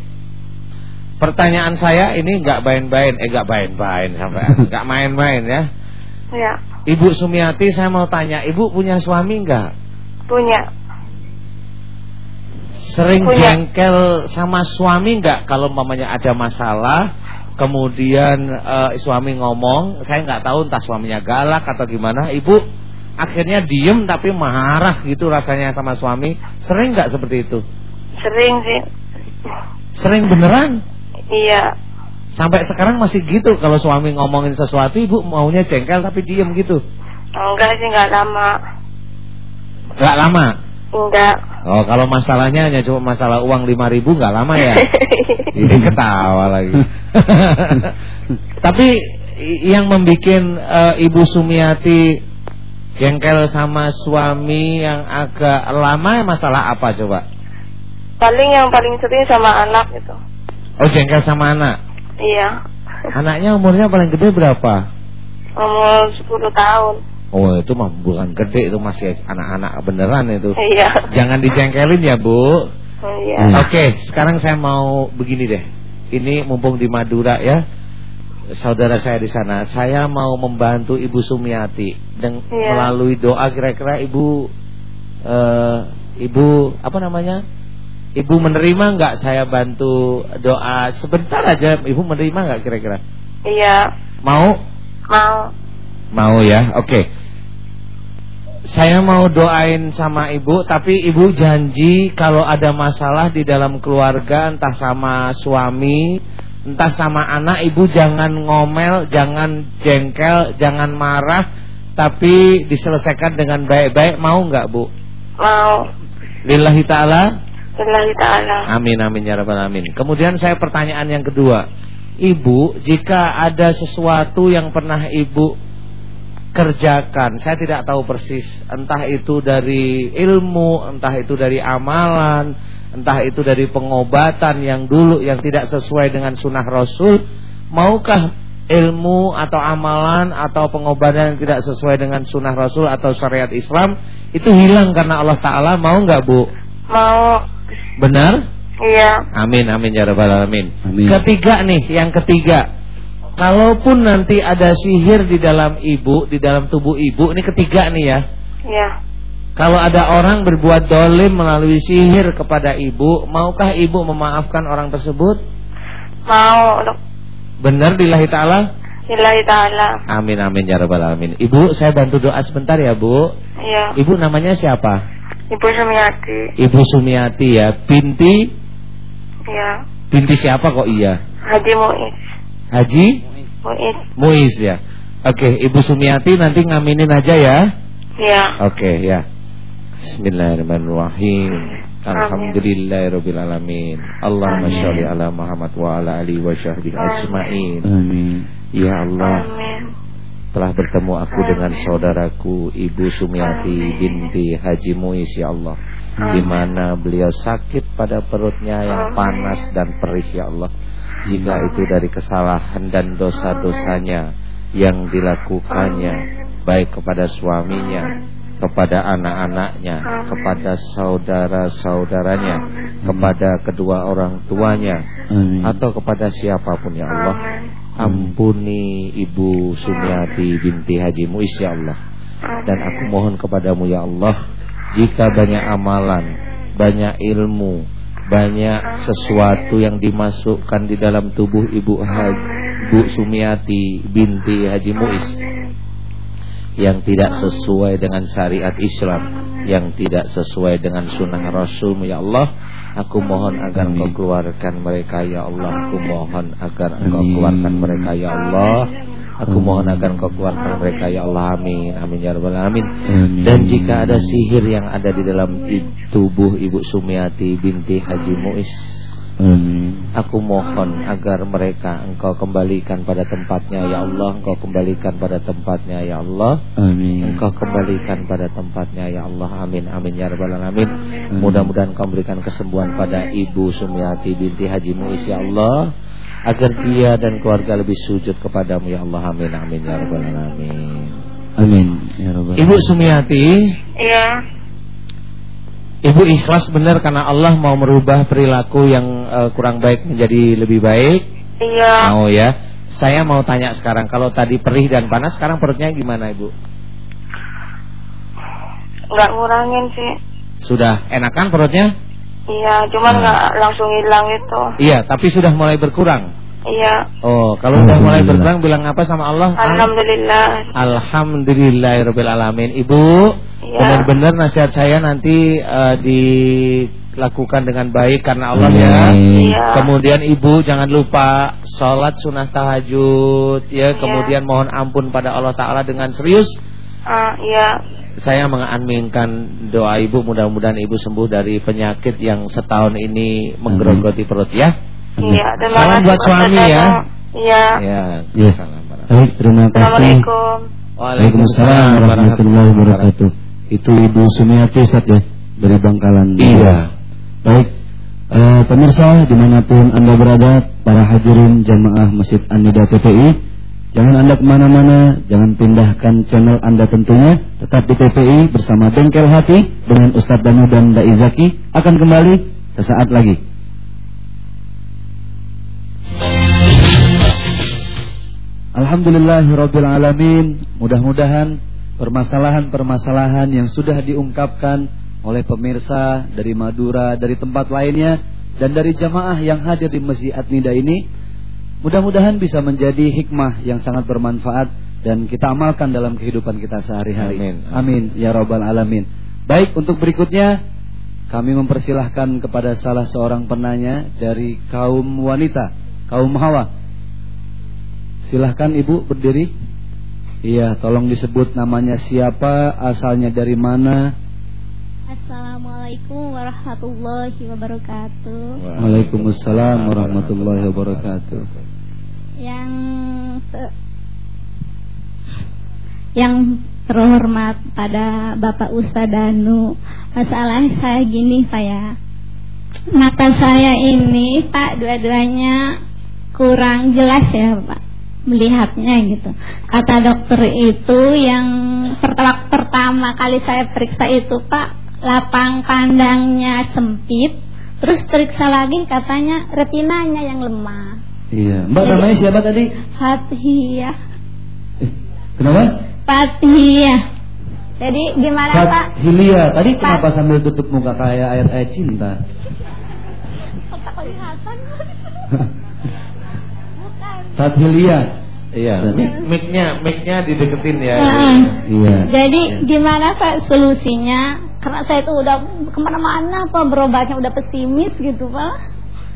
Pertanyaan saya ini nggak main-main Eh nggak main-main sampai nggak main-main ya Iya, Ibu Sumiati saya mau tanya Ibu punya suami nggak? punya. Sering Punya. jengkel sama suami nggak kalau mamanya ada masalah kemudian eh, suami ngomong saya nggak tahu entah suaminya galak atau gimana ibu akhirnya diem tapi marah gitu rasanya sama suami sering nggak seperti itu Sering sih. sering beneran Iya, sampai sekarang masih gitu kalau suami ngomongin sesuatu ibu maunya jengkel tapi diem gitu enggak sih enggak lama. nggak lama Enggak. oh kalau masalahnya hanya cuma masalah uang lima ribu nggak lama ya Ini ketawa lagi. Tapi yang membuat Ibu Sumiati jengkel sama suami yang agak lama masalah apa coba? paling yang paling sering sama anak gitu. Oh jengkel sama anak. Iya. Anaknya umurnya paling gede berapa? Umur 10 tahun. Oh itu mah bukan gede itu masih anak-anak beneran itu. Iya. Jangan dijengkelin ya bu. Iya. Oke, sekarang saya mau begini deh. Ini mumpung di Madura ya, saudara saya di sana. Saya mau membantu Ibu Sumiati dan Iya. melalui doa kira-kira Ibu, eh, Ibu apa namanya? Ibu menerima nggak saya bantu doa sebentar aja? Ibu menerima nggak kira-kira? Iya. Mau? Mau. Mau ya, oke. Saya mau doain sama ibu, tapi ibu janji kalau ada masalah di dalam keluarga, entah sama suami, entah sama anak, ibu jangan ngomel, jangan jengkel, jangan marah, tapi diselesaikan dengan baik-baik. Mau nggak bu? Mau. Lillahi ta'ala. Amin amin ya rabbal alamin. Kemudian saya pertanyaan yang kedua. Ibu, jika ada sesuatu yang pernah ibu kerjakan, saya tidak tahu persis, entah itu dari ilmu, entah itu dari amalan, entah itu dari pengobatan yang dulu yang tidak sesuai dengan sunnah Rasul, maukah ilmu atau amalan atau pengobatan yang tidak sesuai dengan sunnah Rasul atau syariat Islam itu hilang karena Allah Taala mau nggak bu? Mau. Benar? Iya. Amin amin ya rabbal alamin. Amin. Ketiga nih, yang ketiga. Kalaupun nanti ada sihir di dalam ibu, di dalam tubuh ibu, ini ketiga nih ya. Iya. Kalau ada orang berbuat dolim melalui sihir kepada ibu, maukah ibu memaafkan orang tersebut? Mau. Benar lillahi ta'ala? Lillahi ta'ala. Amin amin ya rabbal alamin. Ibu, saya bantu doa sebentar ya bu. Iya. Ibu namanya siapa? Ibu Sumiati. Ibu Sumiati ya. Binti, Iya. binti siapa kok iya? Haji Muiz. Haji? Muiz. Muiz ya. Oke, Ibu Sumiati nanti ngaminin aja ya. Iya. Oke ya. Bismillahirrahmanirrahim. Alhamdulillahirabbil alamin. Allahumma sholli ala Muhammad wa ala alihi wa sahbihi ajmain. Amin. Ya Allah, Amin. Telah bertemu aku dengan saudaraku Ibu Sumiati binti Haji Muiz ya Allah. Di mana beliau sakit pada perutnya yang panas dan perih ya Allah. Jika itu dari kesalahan dan dosa-dosanya yang dilakukannya baik kepada suaminya, kepada anak-anaknya, kepada saudara-saudaranya, kepada kedua orang tuanya, Amin. atau kepada siapa pun ya Allah. Ampuni Ibu Sumiati binti Haji Muiz ya Allah. Dan aku mohon kepadamu ya Allah, jika banyak amalan, banyak ilmu, banyak sesuatu yang dimasukkan di dalam tubuh Ibu Haji Bu Sumiati binti Haji Muiz yang tidak sesuai dengan syariat Islam, yang tidak sesuai dengan sunnah Rasul ya Allah, aku mohon agar Amin. Engkau keluarkan mereka ya Allah, aku mohon agar Engkau keluarkan mereka ya Allah. Aku mohon agar Engkau keluarkan mereka ya Allah amin amin ya rabbal alamin. Amin. Dan jika ada sihir yang ada di dalam tubuh Ibu Sumiati binti Haji Muiz Amin. Aku mohon agar mereka engkau kembalikan pada tempatnya ya Allah. Engkau kembalikan pada tempatnya ya Allah. Amin. Engkau kembalikan pada tempatnya ya Allah. Amin amin ya rabbal alamin. Mudah-mudahan engkau berikan kesembuhan pada Ibu Sumiati binti Haji Muiz ya Allah. Agar dia dan keluarga lebih sujud kepadamu ya Allah. Amin amin ya rabbal alamin. Amin. Ya Rabbal Ibu Sumiati? Iya. Ibu ikhlas benar karena Allah mau merubah perilaku yang eh, kurang baik menjadi lebih baik Iya. Mau ya. Saya mau tanya sekarang kalau tadi perih dan panas sekarang perutnya gimana Ibu? Nggak ngurangin sih. Sudah enakan perutnya? Iya, cuman Nah. nggak langsung hilang itu. Iya, tapi sudah mulai berkurang. Iya. Oh, kalau sudah mulai berkurang bilang apa sama Allah? Alhamdulillah. Alhamdulillahirabbil alamin. Ibu. Benar-benar nasihat saya nanti eh, dilakukan dengan baik karena Allah ya. Iya. Kemudian ibu jangan lupa sholat sunnah tahajud ya. Iya. Kemudian mohon ampun pada Allah Taala dengan serius. Iya. Saya mengaminkan doa ibu mudah-mudahan ibu sembuh dari penyakit yang setahun ini menggerogoti perut ya. Iya. Salam buat suami ya. Iya. Ya. Yes. Salam Baik, terima kasih. Assalamualaikum. Waalaikumsalam warahmatullahi wabarakatuh. Itu Ibu Sumiati Ustaz ya dari Bangkalan. Iya. Baik, eh, pemirsa di mana pun anda berada, para hadirin jamaah Masjid An-Nida TPI. Jangan Anda ke mana-mana, jangan pindahkan channel Anda tentunya. Tetap di TPI bersama Bengkel Hati dengan Ustadz Danu dan Daizaki akan kembali sesaat lagi. Alhamdulillahirabbil alamin. Mudah-mudahan permasalahan-permasalahan yang sudah diungkapkan oleh pemirsa dari Madura, dari tempat lainnya dan dari jamaah yang hadir di Masjid Adnida ini mudah-mudahan bisa menjadi hikmah yang sangat bermanfaat dan kita amalkan dalam kehidupan kita sehari-hari. Amin. Amin ya rabbal alamin. Baik, untuk berikutnya kami mempersilahkan kepada salah seorang penanya dari kaum wanita, kaum Hawa. Silahkan Ibu berdiri. Iya, tolong disebut namanya siapa, asalnya dari mana. Assalamualaikum warahmatullahi wabarakatuh. Waalaikumsalam warahmatullahi wabarakatuh. Yang te- yang terhormat pada Bapak Ustadanu, masalah saya gini Pak ya. Mata saya ini Pak dua-duanya kurang jelas ya Pak melihatnya gitu. Kata dokter itu yang pertama pertama kali saya periksa itu Pak lapang pandangnya sempit, terus periksa lagi katanya retinanya yang lemah. Iya, Mbak Jadi- namanya siapa tadi? Fathiyah, Eh, kenapa? Fathiyah. Jadi gimana Pak? Fat Hilia. Tadi Fat- kenapa sambil tutup muka kayak ayat-ayat cinta? Kok kelihatan? Hilia. Iya, mic- mic-nya mic-nya dideketin ya. Heeh. Iya. Jadi gimana Pak solusinya? Karena saya itu udah ke mana-mana Pak berobatnya udah pesimis gitu Pak.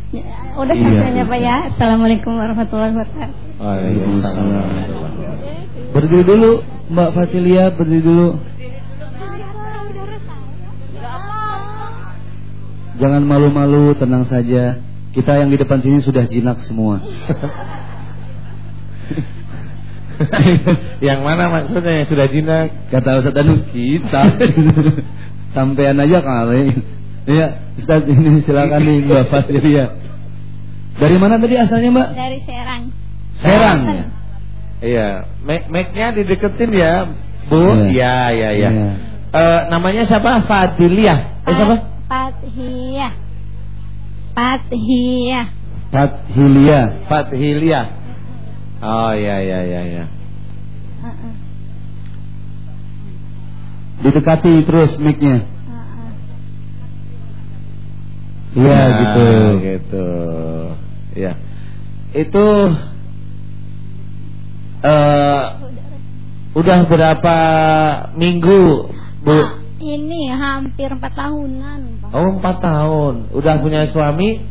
Ya, udah Iya, sampainya Pak bisa. ya. Assalamualaikum warahmatullahi wabarakatuh. Waalaikumsalam. Berdiri dulu, Mbak Fatilia, berdiri dulu. Jangan malu-malu, tenang saja. Kita yang di depan sini sudah jinak semua. yang mana maksudnya yang sudah jinak? Kata Ustaz Anu kita. Sampean aja kali. Iya, Ustaz ini silakan nih Mbak Fatilia. Dari mana tadi asalnya Mbak? Dari Serang. Serang ya. Iya, mic-nya dideketin ya, Bu. Iya. Iya, iya, iya. Iya. Eh, namanya siapa? Fadilia. Eh, siapa? Fathiyah. Fathiyah. Fathilia. Fathilia. Oh, iya, iya, iya, iya. Heeh, Didekati terus mic-nya. heeh. Iya Nah, gitu. gitu. Iya. Itu eh udah berapa minggu, Bu? Pak, ini hampir empat tahunan, Pak. Oh, empat tahun. Udah punya suami?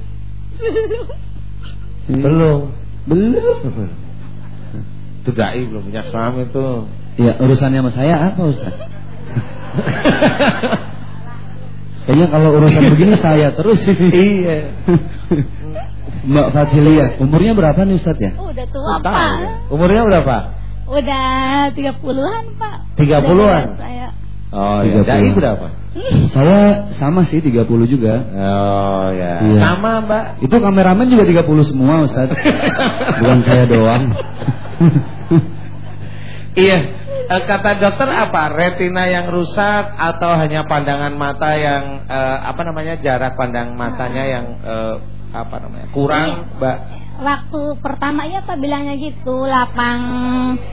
Belum. Belum. Itu dai belum punya suami tuh. Ya urusannya sama saya apa Ustaz? Kayaknya kalau urusan begini saya terus Iya. Mbak Fatilia, umurnya berapa nih Ustaz ya? Udah tua. Pak. Umurnya berapa? Udah 30-an, Pak. 30-an? Udah Saya. Oh, iya. Dai berapa? Saya sama sih 30 juga. Oh, ya. Iya. Sama, Mbak. Itu kameramen juga 30 semua Ustaz. Bukan saya doang. Iya. Eh, kata dokter apa? Retina yang rusak atau hanya pandangan mata yang eh, apa namanya jarak pandang matanya yang eh, apa namanya kurang, Mbak? Waktu pertama ya Pak bilangnya gitu, lapang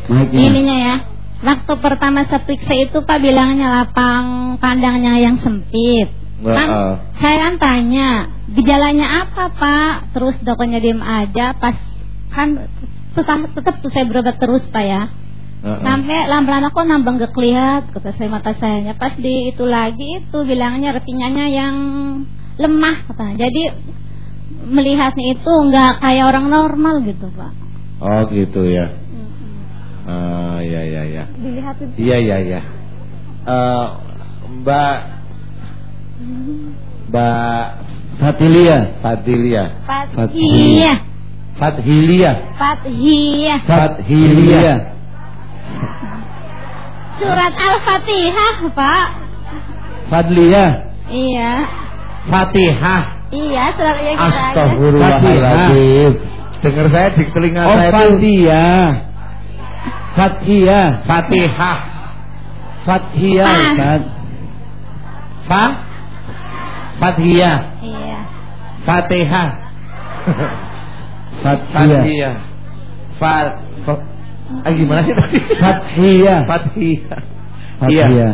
Mic-nya. ininya ya. Waktu pertama saya periksa itu Pak bilangnya lapang pandangnya yang sempit. Nggak, Kan eh. saya kan tanya, gejalanya apa Pak? Terus dokternya diem aja pas kan tetap, tetap tuh saya berobat terus Pak ya. Heeh. Sampai lama-lama kok nambah gak kelihat kata saya mata sayanya. Pas di itu lagi itu bilangnya retinanya yang lemah katanya. Jadi melihatnya itu nggak kayak orang normal gitu pak. Oh, gitu ya. Ah, ya ya ya. Dilihat itu. Iya iya iya. Eh, Mbak Mbak Fatilia. Fadilia. Fathiyah. Fadhilia. Fathiyah. Fathilia. Surat Al-Fatihah pak. Fadlia. Iya. Fatihah. Iya surat yang kita. Astagfirullahaladzim. Dengar saya di telinga Oh saya itu Fatihah. Fatihah. Fatihah. Fatihah Ah. Ustaz. Fa? Fatihah. Iya. Fatihah. Fatihah. Fatihah. Fa, fa ah, gimana sih tadi? Fatihah. Fatihah. Fatihah. Iya.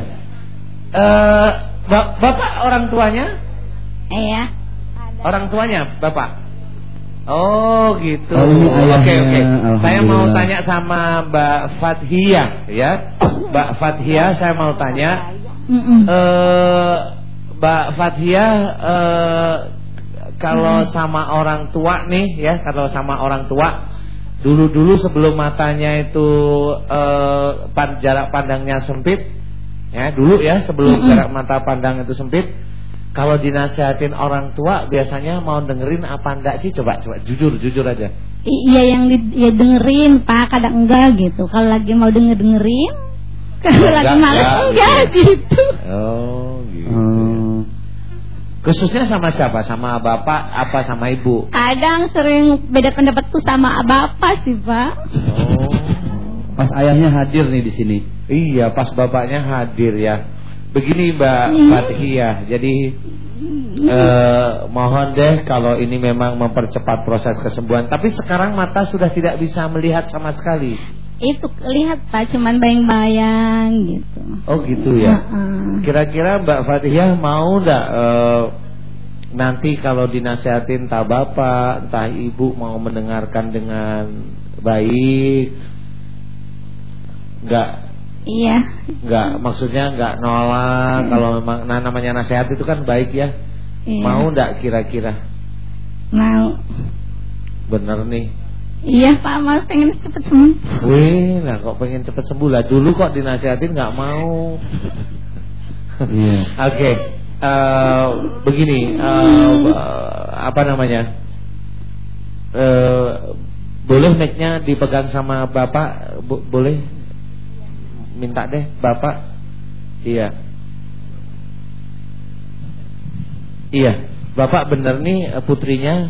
Eh, ba- Bapak orang tuanya? Iya. Orang tuanya Bapak? Oh gitu. Oh, ini Oke ayahnya. oke. Saya mau tanya sama Mbak Fathia ya. Mbak Fathia saya mau tanya eh Mbak Fathia eh kalau Hmm. sama orang tua nih ya, kalau sama orang tua dulu-dulu sebelum matanya itu eh pan- jarak pandangnya sempit ya, dulu ya sebelum Mm-mm. jarak mata pandang itu sempit kalau dinasihatin orang tua biasanya mau dengerin apa enggak sih? Coba coba jujur jujur aja. I- Iya yang di, ya dengerin pak kadang enggak gitu kalau lagi mau denger dengerin kalau lagi males enggak, enggak gitu gitu. Oh. Khususnya sama siapa? Sama bapak apa sama ibu? kadang sering beda pendapat tuh sama bapak sih pak Oh. Pas ayahnya hadir nih di sini. Iya, pas bapaknya hadir ya. Begini Mbak Hmm. Fathia, jadi eh, mohon deh kalau ini memang mempercepat proses kesembuhan. Tapi sekarang mata sudah tidak bisa melihat sama sekali. Itu lihat pak cuman bayang-bayang gitu. Oh gitu ya. Kira-kira Mbak Fathia mau ndak eh, nanti kalau dinasehatin entah bapak, entah ibu mau mendengarkan dengan baik, nggak? Iya. Nggak? Maksudnya nggak nolak? Kalau memang nah namanya nasihat itu kan baik ya. iya. Mau ndak kira-kira? Mau. Bener nih? Iya pak mas pengen cepet sembuh Wih, nah kok pengen cepet sembuh lah. Dulu kok dinasihatin nggak mau. Iya. Oke, eh, begini, eh, apa namanya? Eh, boleh mic-nya dipegang sama bapak? Bo- boleh? Minta deh, bapak. Iya. Iya, bapak bener nih putrinya,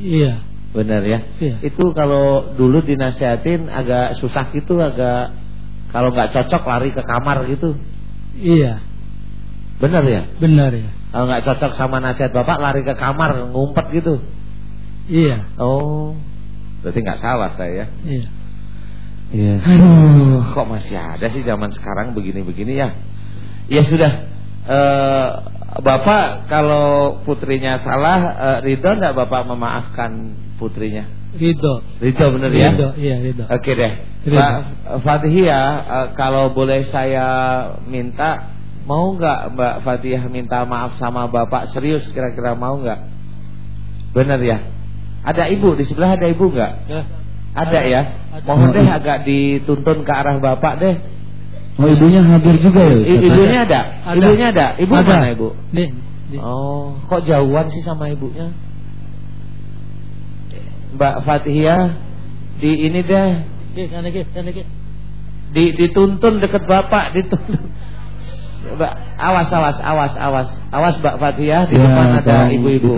Iya, bener ya? Iya. Itu kalau dulu dinasihatin agak susah gitu, agak kalau nggak cocok lari ke kamar gitu, iya, bener ya? benar ya. Kalau nggak cocok sama nasihat bapak lari ke kamar ngumpet gitu. Iya, Oh, berarti nggak salah saya. iya. Iya. Aduh, kok masih ada sih zaman sekarang begini-begini ya? Ya sudah. Eh, bapak kalau putrinya salah, eh, ridho nggak bapak memaafkan putrinya? Ridho. Ridho bener ya? Ridho, iya ridho. Oke deh. Ridho. Pak Fatihia, eh, kalau boleh saya minta, mau nggak Mbak Fatihah minta maaf sama bapak serius kira-kira mau nggak? Bener ya? Ada ibu di sebelah ada ibu nggak? Ya. Ada ya. Ada. Mohon deh agak dituntun ke arah bapak deh. Oh ibunya hadir juga ya I- Ustaz? ibunya ada? Ada. Ibunya ada. Ibu Ada. mana ibu? Nih, nih. Oh, kok jauhan sih sama ibunya? Mbak Fatihia di ini deh. Di dituntun deket bapak dituntun. Mbak, awas awas awas awas. Awas Mbak Fatihah di Ya, depan ada ibu-ibu.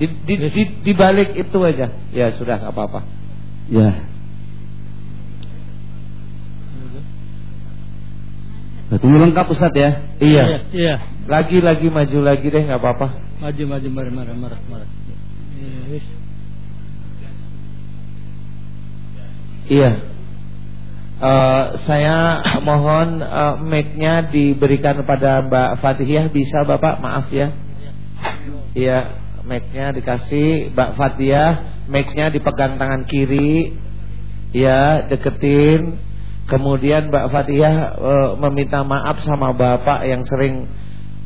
di, di, di, di balik itu aja. Ya sudah nggak apa-apa. Ya. Berarti ini lengkap Ustaz ya? iya. Iya. lagi lagi maju lagi deh nggak apa-apa. Maju, maju, marah, marah, marah, marah. Iya, iya. Eh, saya mohon eh, mic-nya diberikan kepada Mbak Fatihah. Bisa Bapak? Maaf ya. Iya, mic-nya dikasih. Mbak Fatia, mic-nya dipegang tangan kiri. Ya, deketin. Kemudian Mbak Fatia eh, meminta maaf sama Bapak yang sering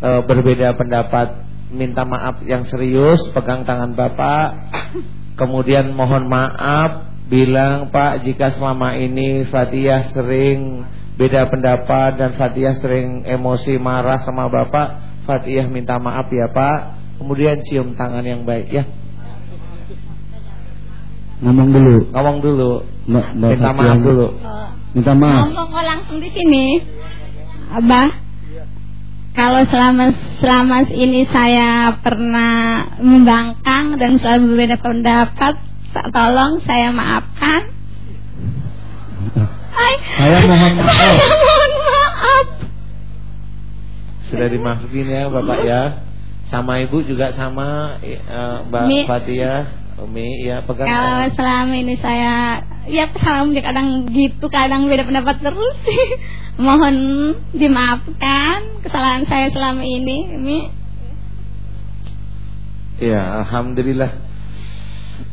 eh, berbeda pendapat, minta maaf yang serius, pegang tangan Bapak. Kemudian mohon maaf, bilang Pak jika selama ini Fatia sering beda pendapat dan Fatia sering emosi marah sama Bapak, Fatia minta maaf ya Pak. Kemudian cium tangan yang baik ya. Ngomong dulu. Ngomong dulu. Mbak, Mbak Minta Fatia. maaf dulu. Minta maaf. ngomong kok langsung di sini abah kalau selama selama ini saya pernah membangkang dan selalu berbeda pendapat, tolong saya maafkan. Ay, Saya mohon maaf. Saya mohon maaf. Sudah dimaafin ya Bapak ya. Sama Ibu juga sama eh, Mbak Mi. Fatia, Umi ya pegang. Kalau selama ini saya ya selama kadang gitu, kadang beda pendapat terus. Mohon dimaafkan kesalahan saya selama ini. Mi. Ya, alhamdulillah.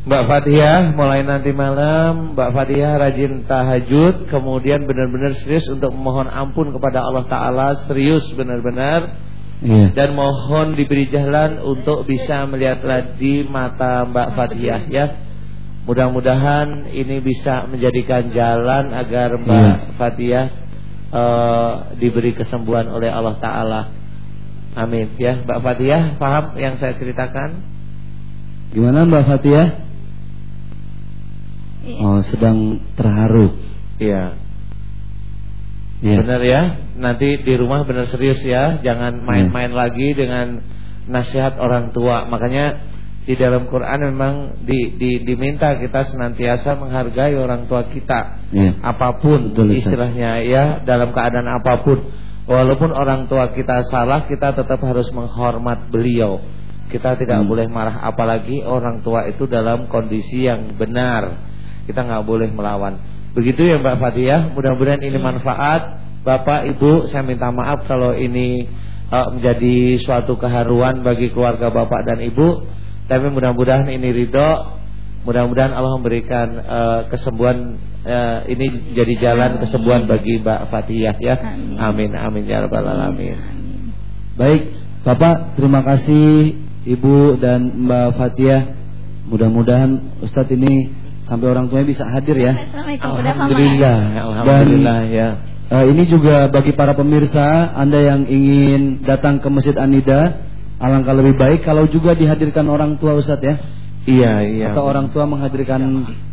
Mbak Fatia mulai nanti malam Mbak Fatia rajin tahajud Kemudian benar-benar serius untuk memohon ampun kepada Allah Ta'ala Serius benar-benar Iya. Dan mohon diberi jalan untuk bisa melihat lagi mata Mbak Fatia ya Mudah-mudahan ini bisa menjadikan jalan agar Mbak Iya. Fatia eh, diberi kesembuhan oleh Allah Ta'ala Amin ya Mbak Fatia paham yang saya ceritakan? Gimana Mbak Fatia? Iya. Oh, sedang terharu. Iya Iya. Benar ya Nanti di rumah benar serius ya Jangan main-main lagi dengan nasihat orang tua Makanya di dalam Quran memang di, di, diminta kita senantiasa menghargai orang tua kita Iya. Apa pun Betul, istilahnya ya Dalam keadaan apa pun Walaupun orang tua kita salah Kita tetap harus menghormat beliau Kita tidak Hmm. boleh marah Apalagi orang tua itu dalam kondisi yang benar Kita nggak boleh melawan. Begitu ya Mbak Fatia Mudah-mudahan ini manfaat. Bapak, Ibu Saya minta maaf kalau ini eh, Menjadi suatu keharuan bagi keluarga Bapak dan Ibu. Tapi mudah-mudahan ini ridho. Mudah-mudahan Allah memberikan eh, kesembuhan eh, Ini jadi jalan kesembuhan bagi Mbak Fatia ya. Amin, amin ya Rabbal Alamin. Baik, Bapak, terima kasih Ibu dan Mbak Fatia. Mudah-mudahan Ustadz ini sampai orang tuanya bisa hadir ya. Assalamualaikum warahmatullahi Alhamdulillah Alhamdulillah ya Eh, ini juga bagi para pemirsa, Anda yang ingin datang ke Masjid Anida, alangkah lebih baik kalau juga dihadirkan orang tua Ustadz ya. Iya, iya Atau orang tua menghadirkan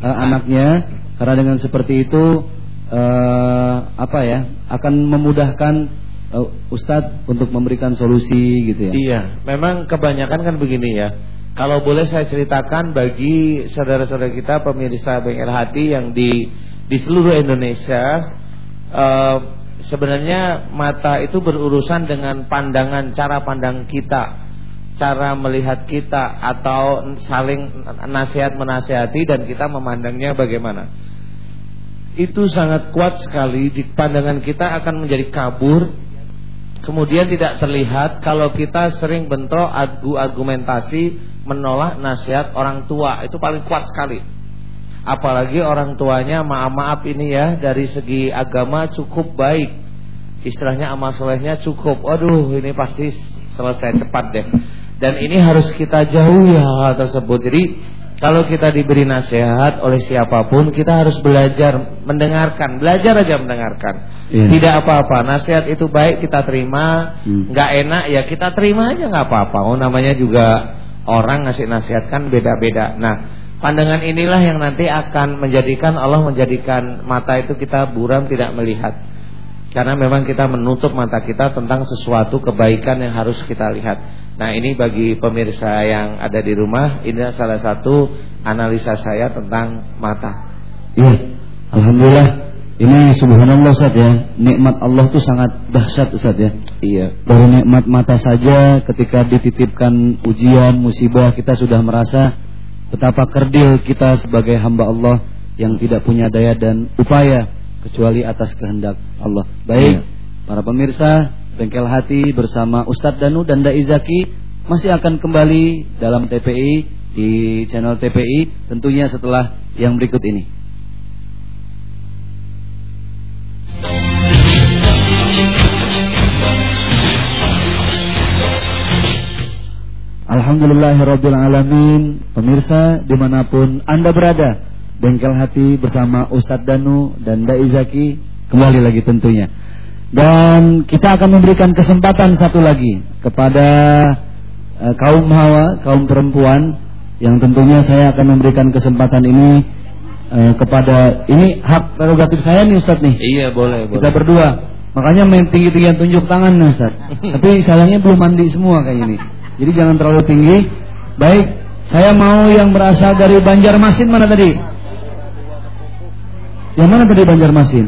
eh, anaknya, karena dengan seperti itu eh, apa ya, akan memudahkan eh, Ustadz untuk memberikan solusi gitu ya. Iya, memang kebanyakan kan begini ya. Kalau boleh saya ceritakan bagi saudara-saudara kita pemirsa Bengkel Hati yang di di seluruh Indonesia, eh, sebenarnya mata itu berurusan dengan pandangan cara pandang kita, cara melihat kita atau saling nasihat menasihati dan kita memandangnya bagaimana. Itu sangat kuat sekali. Jika pandangan kita akan menjadi kabur Kemudian tidak terlihat kalau kita sering bentrok argu argumentasi menolak nasihat orang tua itu paling kuat sekali. Apalagi orang tuanya maaf-maaf ini ya dari segi agama cukup baik. Istilahnya amal solehnya cukup. Waduh ini pasti selesai cepat deh. Dan ini harus kita jauhi hal tersebut. Jadi kalau kita diberi nasihat oleh siapa pun kita harus belajar mendengarkan, belajar aja mendengarkan. Iya. Tidak apa-apa, nasihat itu baik kita terima, Hmm. nggak enak ya kita terima aja nggak apa-apa. Oh namanya juga orang ngasih nasihat kan beda-beda. Nah, pandangan inilah yang nanti akan menjadikan Allah menjadikan mata itu kita buram tidak melihat. Karena memang kita menutup mata kita tentang sesuatu kebaikan yang harus kita lihat. Nah, ini bagi pemirsa yang ada di rumah, ini salah satu analisa saya tentang mata. Iya. Alhamdulillah. Ini subhanallah Ustaz ya. Nikmat Allah itu sangat dahsyat Ustaz ya. Iya. Baru nikmat mata saja ketika dititipkan ujian, musibah kita sudah merasa betapa kerdil kita sebagai hamba Allah yang tidak punya daya dan upaya kecuali atas kehendak Allah. Baik, para pemirsa, Bengkel Hati bersama Ustadz Danu dan Dai Zaki masih akan kembali dalam TPI di channel TPI tentunya setelah yang berikut ini. Alhamdulillahirrabbilalamin Pemirsa di mana pun Anda berada Bengkel Hati bersama Ustadz Danu dan Dai Zaki Kembali lagi tentunya Dan kita akan memberikan kesempatan satu lagi Kepada eh, kaum hawa, kaum perempuan Yang tentunya saya akan memberikan kesempatan ini eh, Kepada Ini hak prerogatif saya nih Ustadz nih Iya, boleh, boleh. Kita berdua Makanya main tinggi-tinggian tunjuk tangan Ustaz. Tapi sayangnya belum mandi semua kayak ini. Jadi jangan terlalu tinggi. Baik, saya mau yang berasal dari Banjarmasin mana tadi? Yang mana tadi Banjarmasin?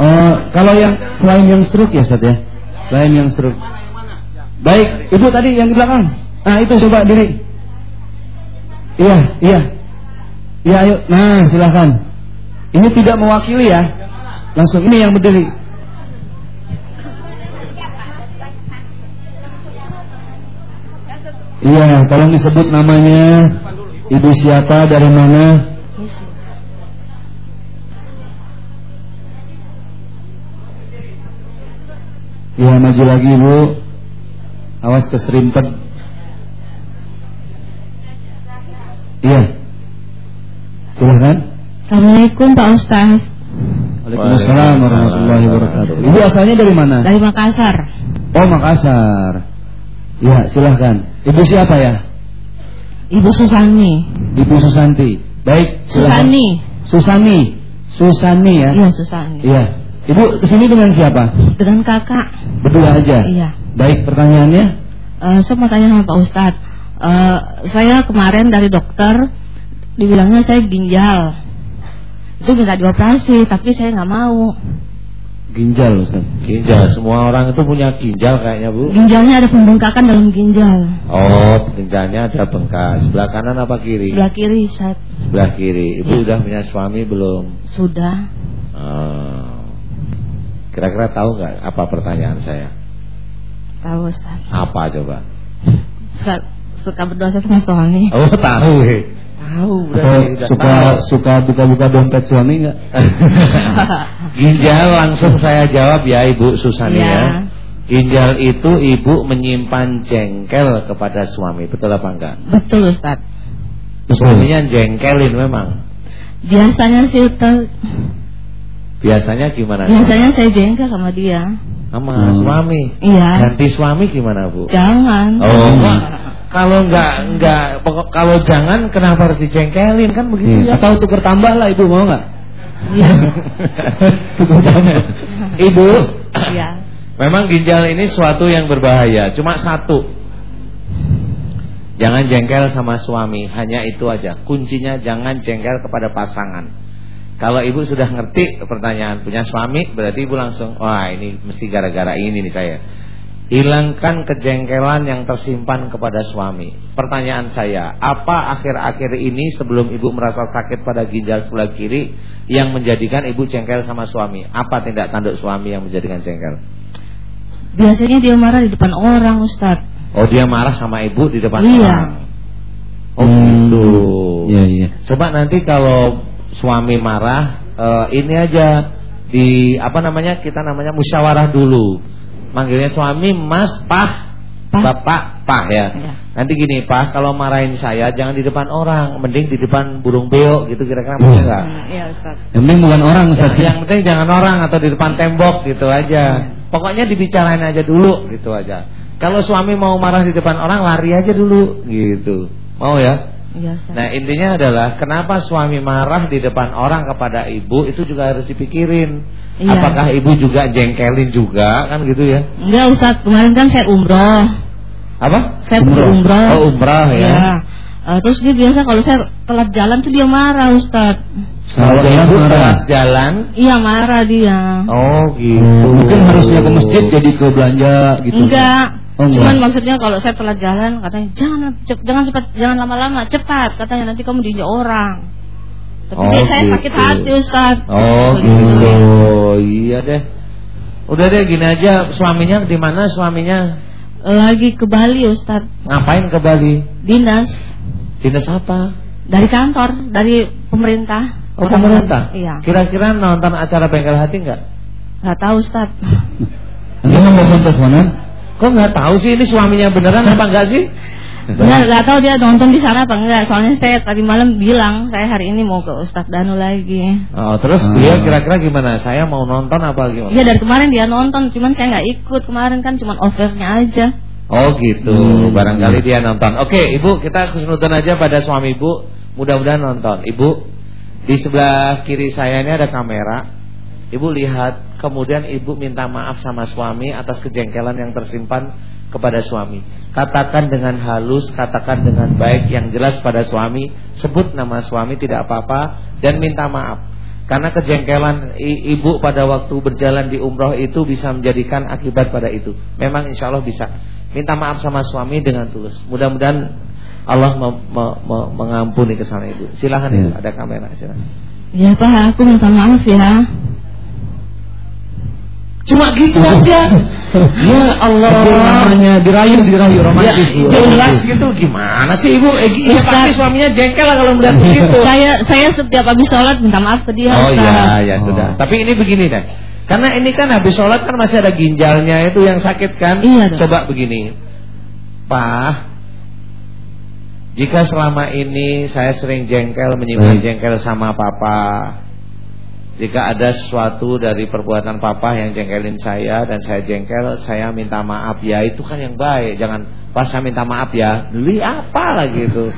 Uh, kalau yang selain yang stroke ya Ustaz ya. Selain yang stroke. Baik, Ibu tadi yang di belakang. Nah, itu coba diri. Iya, iya. Iya, ayo. Nah, silakan. Ini tidak mewakili ya. Langsung ini yang berdiri. Iya, tolong disebut namanya, ibu siapa, dari mana? Iya, maju lagi ibu. Awas keserimpet. Iya. Silahkan. Assalamualaikum Pak Ustaz. Waalaikumsalam warahmatullahi wabarakatuh. Ibu asalnya dari mana? Dari Makassar. Oh Makassar. Ya silahkan. Ibu siapa ya? Ibu Susani. Ibu Susanti. Baik. Susani. Susani. Susani ya? Iya Susani. Iya. Ibu ke sini dengan siapa? Dengan kakak. Berdua aja. Iya. Baik pertanyaannya. Eh, saya mau tanya sama Pak Ustadz. Eh, saya kemarin dari dokter dibilangnya saya ginjal. Itu minta dioperasi, tapi saya nggak mau. Ginjal Ustaz. Ginjal, semua orang itu punya ginjal kayaknya Bu. Ginjalnya ada pembengkakan dalam ginjal. Oh, ginjalnya ada bengkak. Sebelah kanan apa kiri? Sebelah kiri, Ustaz. Sebelah kiri. Ibu udah punya suami belum? Sudah. Oh. Kira-kira tahu nggak apa pertanyaan saya? Tahu, Ustaz. Apa coba? Suka, suka berdoa sama suami. Oh, tahu. eh. Tahu Atau berarti udah suka tahu. suka buka-buka dompet suami nggak? Ginjal langsung saya jawab ya Ibu Susani Iya. ya. Ginjal itu ibu menyimpan jengkel kepada suami, betul apa enggak? Betul, Ustaz. Suaminya jengkelin memang. Biasanya sih Ustaz, Biasanya gimana? biasanya saya jengkel sama dia. Sama Hmm. suami. Iya. Ganti suami gimana Bu? Jangan. Oh, enggak. Kalau enggak enggak pokok kalau jangan kenapa harus dijengkelin kan begitu ya? Atau tuker tambah lah ibu mau nggak? Iya. Ibu, Iya. memang ginjal ini suatu yang berbahaya. Cuma satu. Jangan jengkel sama suami, hanya itu aja. Kuncinya jangan jengkel kepada pasangan. Kalau ibu sudah ngerti pertanyaan punya suami, berarti ibu langsung, wah ini mesti gara-gara ini nih saya. Hilangkan kejengkelan yang tersimpan kepada suami. Pertanyaan saya, apa akhir-akhir ini sebelum ibu merasa sakit pada ginjal sebelah kiri yang menjadikan ibu jengkel sama suami? Apa tindak tanduk suami yang menjadikan jengkel? Biasanya dia marah di depan orang, Ustaz. Oh dia marah sama ibu di depan Iya. orang. Oh Hmm. gitu. Iya iya. Coba nanti kalau suami marah, eh, ini aja di apa namanya kita namanya musyawarah dulu. Manggilnya suami Mas, Pah, Pah. Bapak, Pah ya. Iya. Nanti gini Pah, kalau marahin saya jangan di depan orang, mending di depan burung beo gitu kira-kira boleh nggak? Iya, Ustaz. Yang penting bukan orang Ustaz. Yang, yang penting jangan orang atau di depan tembok gitu aja. Pokoknya dibicarain aja dulu gitu aja. Kalau suami mau marah di depan orang lari aja dulu gitu. Mau ya? Iya, Ustaz. Nah intinya adalah kenapa suami marah di depan orang kepada ibu itu juga harus dipikirin. Iya. Apakah ibu juga jengkelin juga kan gitu ya? Enggak, Ustaz. Kemarin kan saya umroh. Apa? Saya pergi umroh. Oh umrah ya. Iya. Eh, terus dia biasa kalau saya telat jalan tuh dia marah, Ustaz. Kalau ibu marah. telat jalan, Iya, marah dia. oh gitu. Mungkin harusnya ke masjid jadi ke belanja gitu. Enggak. Oh, enggak. Cuman maksudnya kalau saya telat jalan katanya jangan cep- jangan cepat jangan lama-lama cepat katanya nanti kamu diinjak orang. Tapi Oh, saya gitu. sakit hati Ustaz. Oh Kalau gitu. Iya deh. Udah deh gini aja suaminya di mana suaminya? Lagi ke Bali Ustaz. Ngapain ke Bali? Dinas Dinas apa? dari kantor, dari pemerintah. Oh Kota pemerintah. Bali. Iya. Kira-kira nonton acara bengkel hati nggak? Enggak tahu Ustaz. Nanti nomor teleponan. Kok nggak tahu sih ini suaminya beneran apa enggak sih? Enggak, enggak tahu dia nonton di sana apa enggak. Soalnya saya tadi malam bilang saya hari ini mau ke Ustaz Danu lagi. Oh terus Ah. dia kira-kira gimana? Saya mau nonton apa gimana? Iya dari kemarin dia nonton, cuman saya nggak ikut kemarin kan cuman offernya aja. Oh gitu. Hmm. Barangkali dia nonton. Oke ibu kita khusnudan aja pada suami ibu. Mudah-mudahan nonton. Ibu di sebelah kiri saya ini ada kamera. Ibu lihat, kemudian ibu minta maaf sama suami atas kejengkelan yang tersimpan kepada suami. Katakan dengan halus, katakan dengan baik yang jelas pada suami, sebut nama suami tidak apa-apa dan minta maaf. Karena kejengkelan ibu pada waktu berjalan di umroh itu bisa menjadikan akibat pada itu. Memang insya Allah bisa. Minta maaf sama suami dengan tulus. Mudah-mudahan Allah me me me mengampuni kesalahan itu. Silahkan ya. ada kamera. Silahkan. Ya Pak, aku minta maaf ya. Cuma gitu aja. ya Allah. Namanya dirayu dirayu romantis. Ya, jelas gitu gimana sih Ibu? Eh, ya, pasti suaminya jengkel lah kalau melihat begitu. saya saya setiap habis sholat minta maaf ke dia. Oh iya, ya sudah. Oh. Tapi ini begini deh. Karena ini kan habis sholat kan masih ada ginjalnya itu yang sakit kan. Iya. Coba begini. Pak, jika selama ini saya sering jengkel menyimpan hmm. jengkel sama papa, jika ada sesuatu dari perbuatan papa yang jengkelin saya dan saya jengkel, saya minta maaf ya itu kan yang baik. Jangan pas saya minta maaf ya, beli apa lagi itu.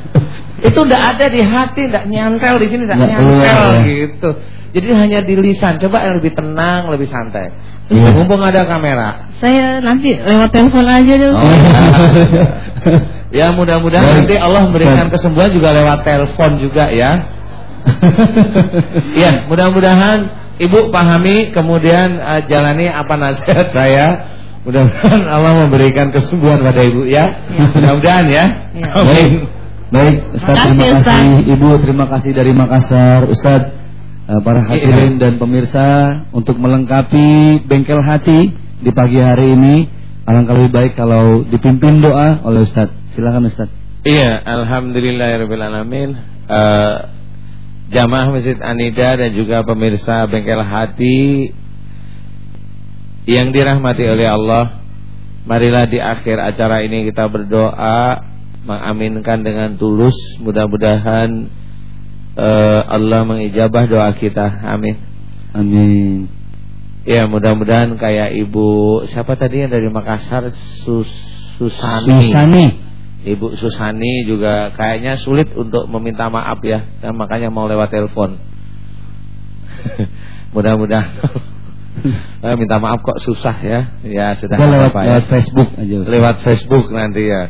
itu udah ada di hati, tidak nyantel di sini, tidak nyantel gitu. Jadi hanya di lisan. Coba yang lebih tenang, lebih santai. Ya. Mumpung ada kamera. Saya nanti lewat telepon aja dulu. Oh, ya mudah-mudahan nanti Allah memberikan kesembuhan juga lewat telepon juga ya. Iya, mudah-mudahan Ibu pahami kemudian uh, jalani apa nasihat saya. Mudah-mudahan Allah memberikan kesembuhan pada Ibu ya. ya. Mudah-mudahan ya. ya. Baik. Baik, Ustaz terima kasih Ibu, terima kasih dari Makassar. Ustaz uh, para hadirin ya. dan pemirsa untuk melengkapi bengkel hati di pagi hari ini alangkah lebih baik kalau dipimpin doa oleh Ustaz. Silakan Ustaz. Iya, alhamdulillahirabbil alamin. Uh, jamaah Masjid Anida dan juga pemirsa Bengkel Hati yang dirahmati oleh Allah. Marilah di akhir acara ini kita berdoa mengaminkan dengan tulus. Mudah-mudahan uh, Allah mengijabah doa kita. Amin. Amin. Ya, mudah-mudahan kayak Ibu siapa tadi yang dari Makassar Sus Susani. Susani. Ibu Susani juga kayaknya sulit untuk meminta maaf ya dan makanya mau lewat telepon. Mudah-mudahan eh, minta maaf kok susah ya. Ya sudah lewat, apa ya. lewat Facebook aja. Lewat Facebook nanti ya.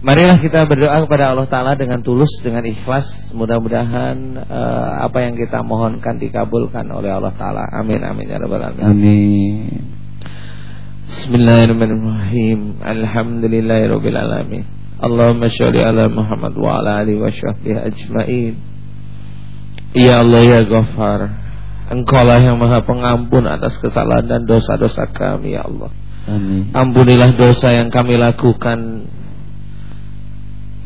Marilah kita berdoa kepada Allah Taala dengan tulus, dengan ikhlas. Mudah-mudahan uh, apa yang kita mohonkan dikabulkan oleh Allah Taala. Amin amin ya rabbal alamin. Amin. Bismillahirrahmanirrahim. Alhamdulillahirabbil alamin Allahumma sholli ala Muhammad wa ala alihi wa sahbihi ajmain. Ya Allah ya Ghaffar Engkaulah yang Maha Pengampun atas kesalahan dan dosa-dosa kami ya Allah. Amin. Ampunilah dosa yang kami lakukan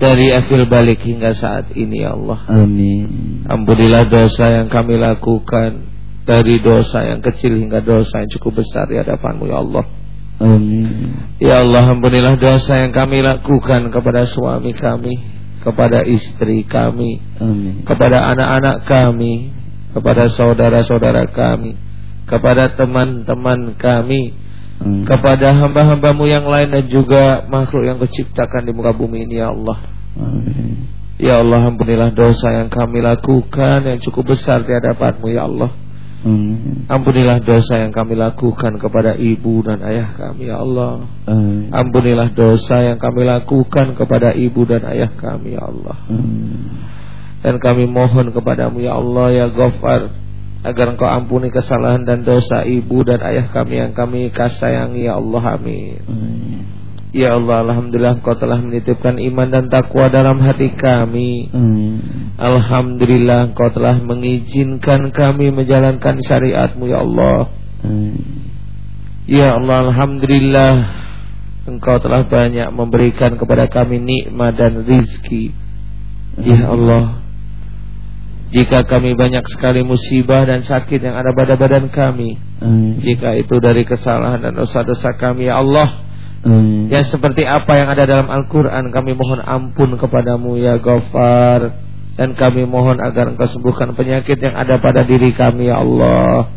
dari akhir balik hingga saat ini ya Allah. Amin. Ampunilah dosa yang kami lakukan dari dosa yang kecil hingga dosa yang cukup besar di hadapanmu ya Allah Amin. Ya Allah ampunilah dosa yang kami lakukan kepada suami kami Kepada istri kami Amin. Kepada anak-anak kami Kepada saudara-saudara kami Kepada teman-teman kami Amin. Kepada hamba-hambamu yang lain dan juga makhluk yang keciptakan di muka bumi ini ya Allah Amin. Ya Allah ampunilah dosa yang kami lakukan Yang cukup besar di hadapanmu ya Allah Amin. Ampunilah dosa yang kami lakukan kepada ibu dan ayah kami ya Allah. Amin. Ampunilah dosa yang kami lakukan kepada ibu dan ayah kami ya Allah. Amin. Dan kami mohon kepadamu ya Allah ya Ghaffar agar engkau ampuni kesalahan dan dosa ibu dan ayah kami yang kami kasayangi ya Allah amin. Amin. Ya Allah Alhamdulillah Engkau telah menitipkan iman dan takwa dalam hati kami hmm. Alhamdulillah Engkau telah mengizinkan kami menjalankan syariatmu ya Allah hmm. Ya Allah Alhamdulillah Engkau telah banyak memberikan kepada kami nikmat dan rizki Ya Allah Jika kami banyak sekali musibah dan sakit yang ada pada badan kami hmm. Jika itu dari kesalahan dan dosa-dosa kami Ya Allah Hmm. Ya seperti apa yang ada dalam Al-Quran Kami mohon ampun kepadamu ya Ghaffar Dan kami mohon agar engkau sembuhkan penyakit yang ada pada diri kami ya Allah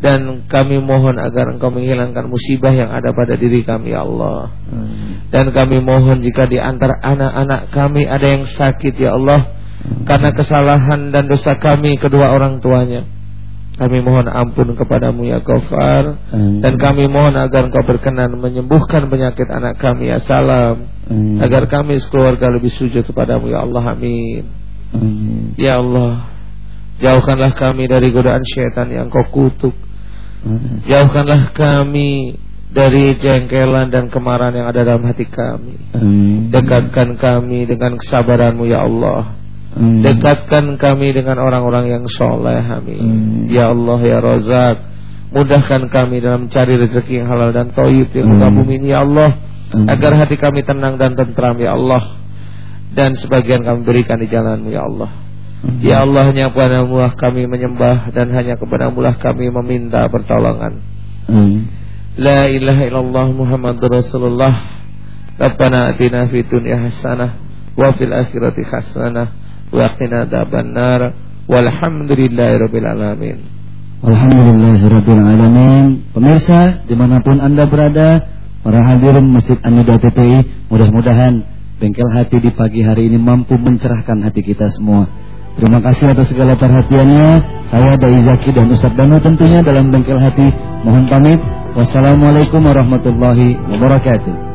Dan kami mohon agar engkau menghilangkan musibah yang ada pada diri kami ya Allah hmm. Dan kami mohon jika di antara anak-anak kami ada yang sakit ya Allah hmm. Karena kesalahan dan dosa kami kedua orang tuanya Kami mohon ampun kepadamu ya Ghaffar Amin. Dan kami mohon agar engkau berkenan Menyembuhkan penyakit anak kami ya salam Amin. Agar kami sekeluarga lebih sujud kepadamu ya Allah amin Amin. Ya Allah Jauhkanlah kami dari godaan syaitan yang kau kutuk Amin. Jauhkanlah kami dari jengkelan dan kemarahan yang ada dalam hati kami Amin. Dekatkan kami dengan kesabaranmu ya Allah Amin. Dekatkan kami dengan orang-orang yang soleh amin. Amin. Ya Allah ya Razak Mudahkan kami dalam mencari rezeki yang halal dan toib di muka bumi ini ya Allah Amin. Agar hati kami tenang dan tentram ya Allah Dan sebagian kami berikan di jalanmu ya Allah Amin. Ya Allah hanya kepadamu lah kami menyembah Dan hanya kepadamu lah kami meminta pertolongan Amin. La ilaha illallah Muhammadur Rasulullah Rabbana atina fid dunya hasanah Wa fil akhirati hasanah Wa qina adzaban nar. Walhamdulillahi rabbil alamin. Pemirsa di mana pun anda berada Para hadirin Masjid Anida TPI Mudah-mudahan bengkel hati di pagi hari ini Mampu mencerahkan hati kita semua. Terima kasih atas segala perhatiannya. Saya Dai Zaki dan Ustadz Danu tentunya dalam bengkel hati. Mohon pamit. Wassalamualaikum warahmatullahi wabarakatuh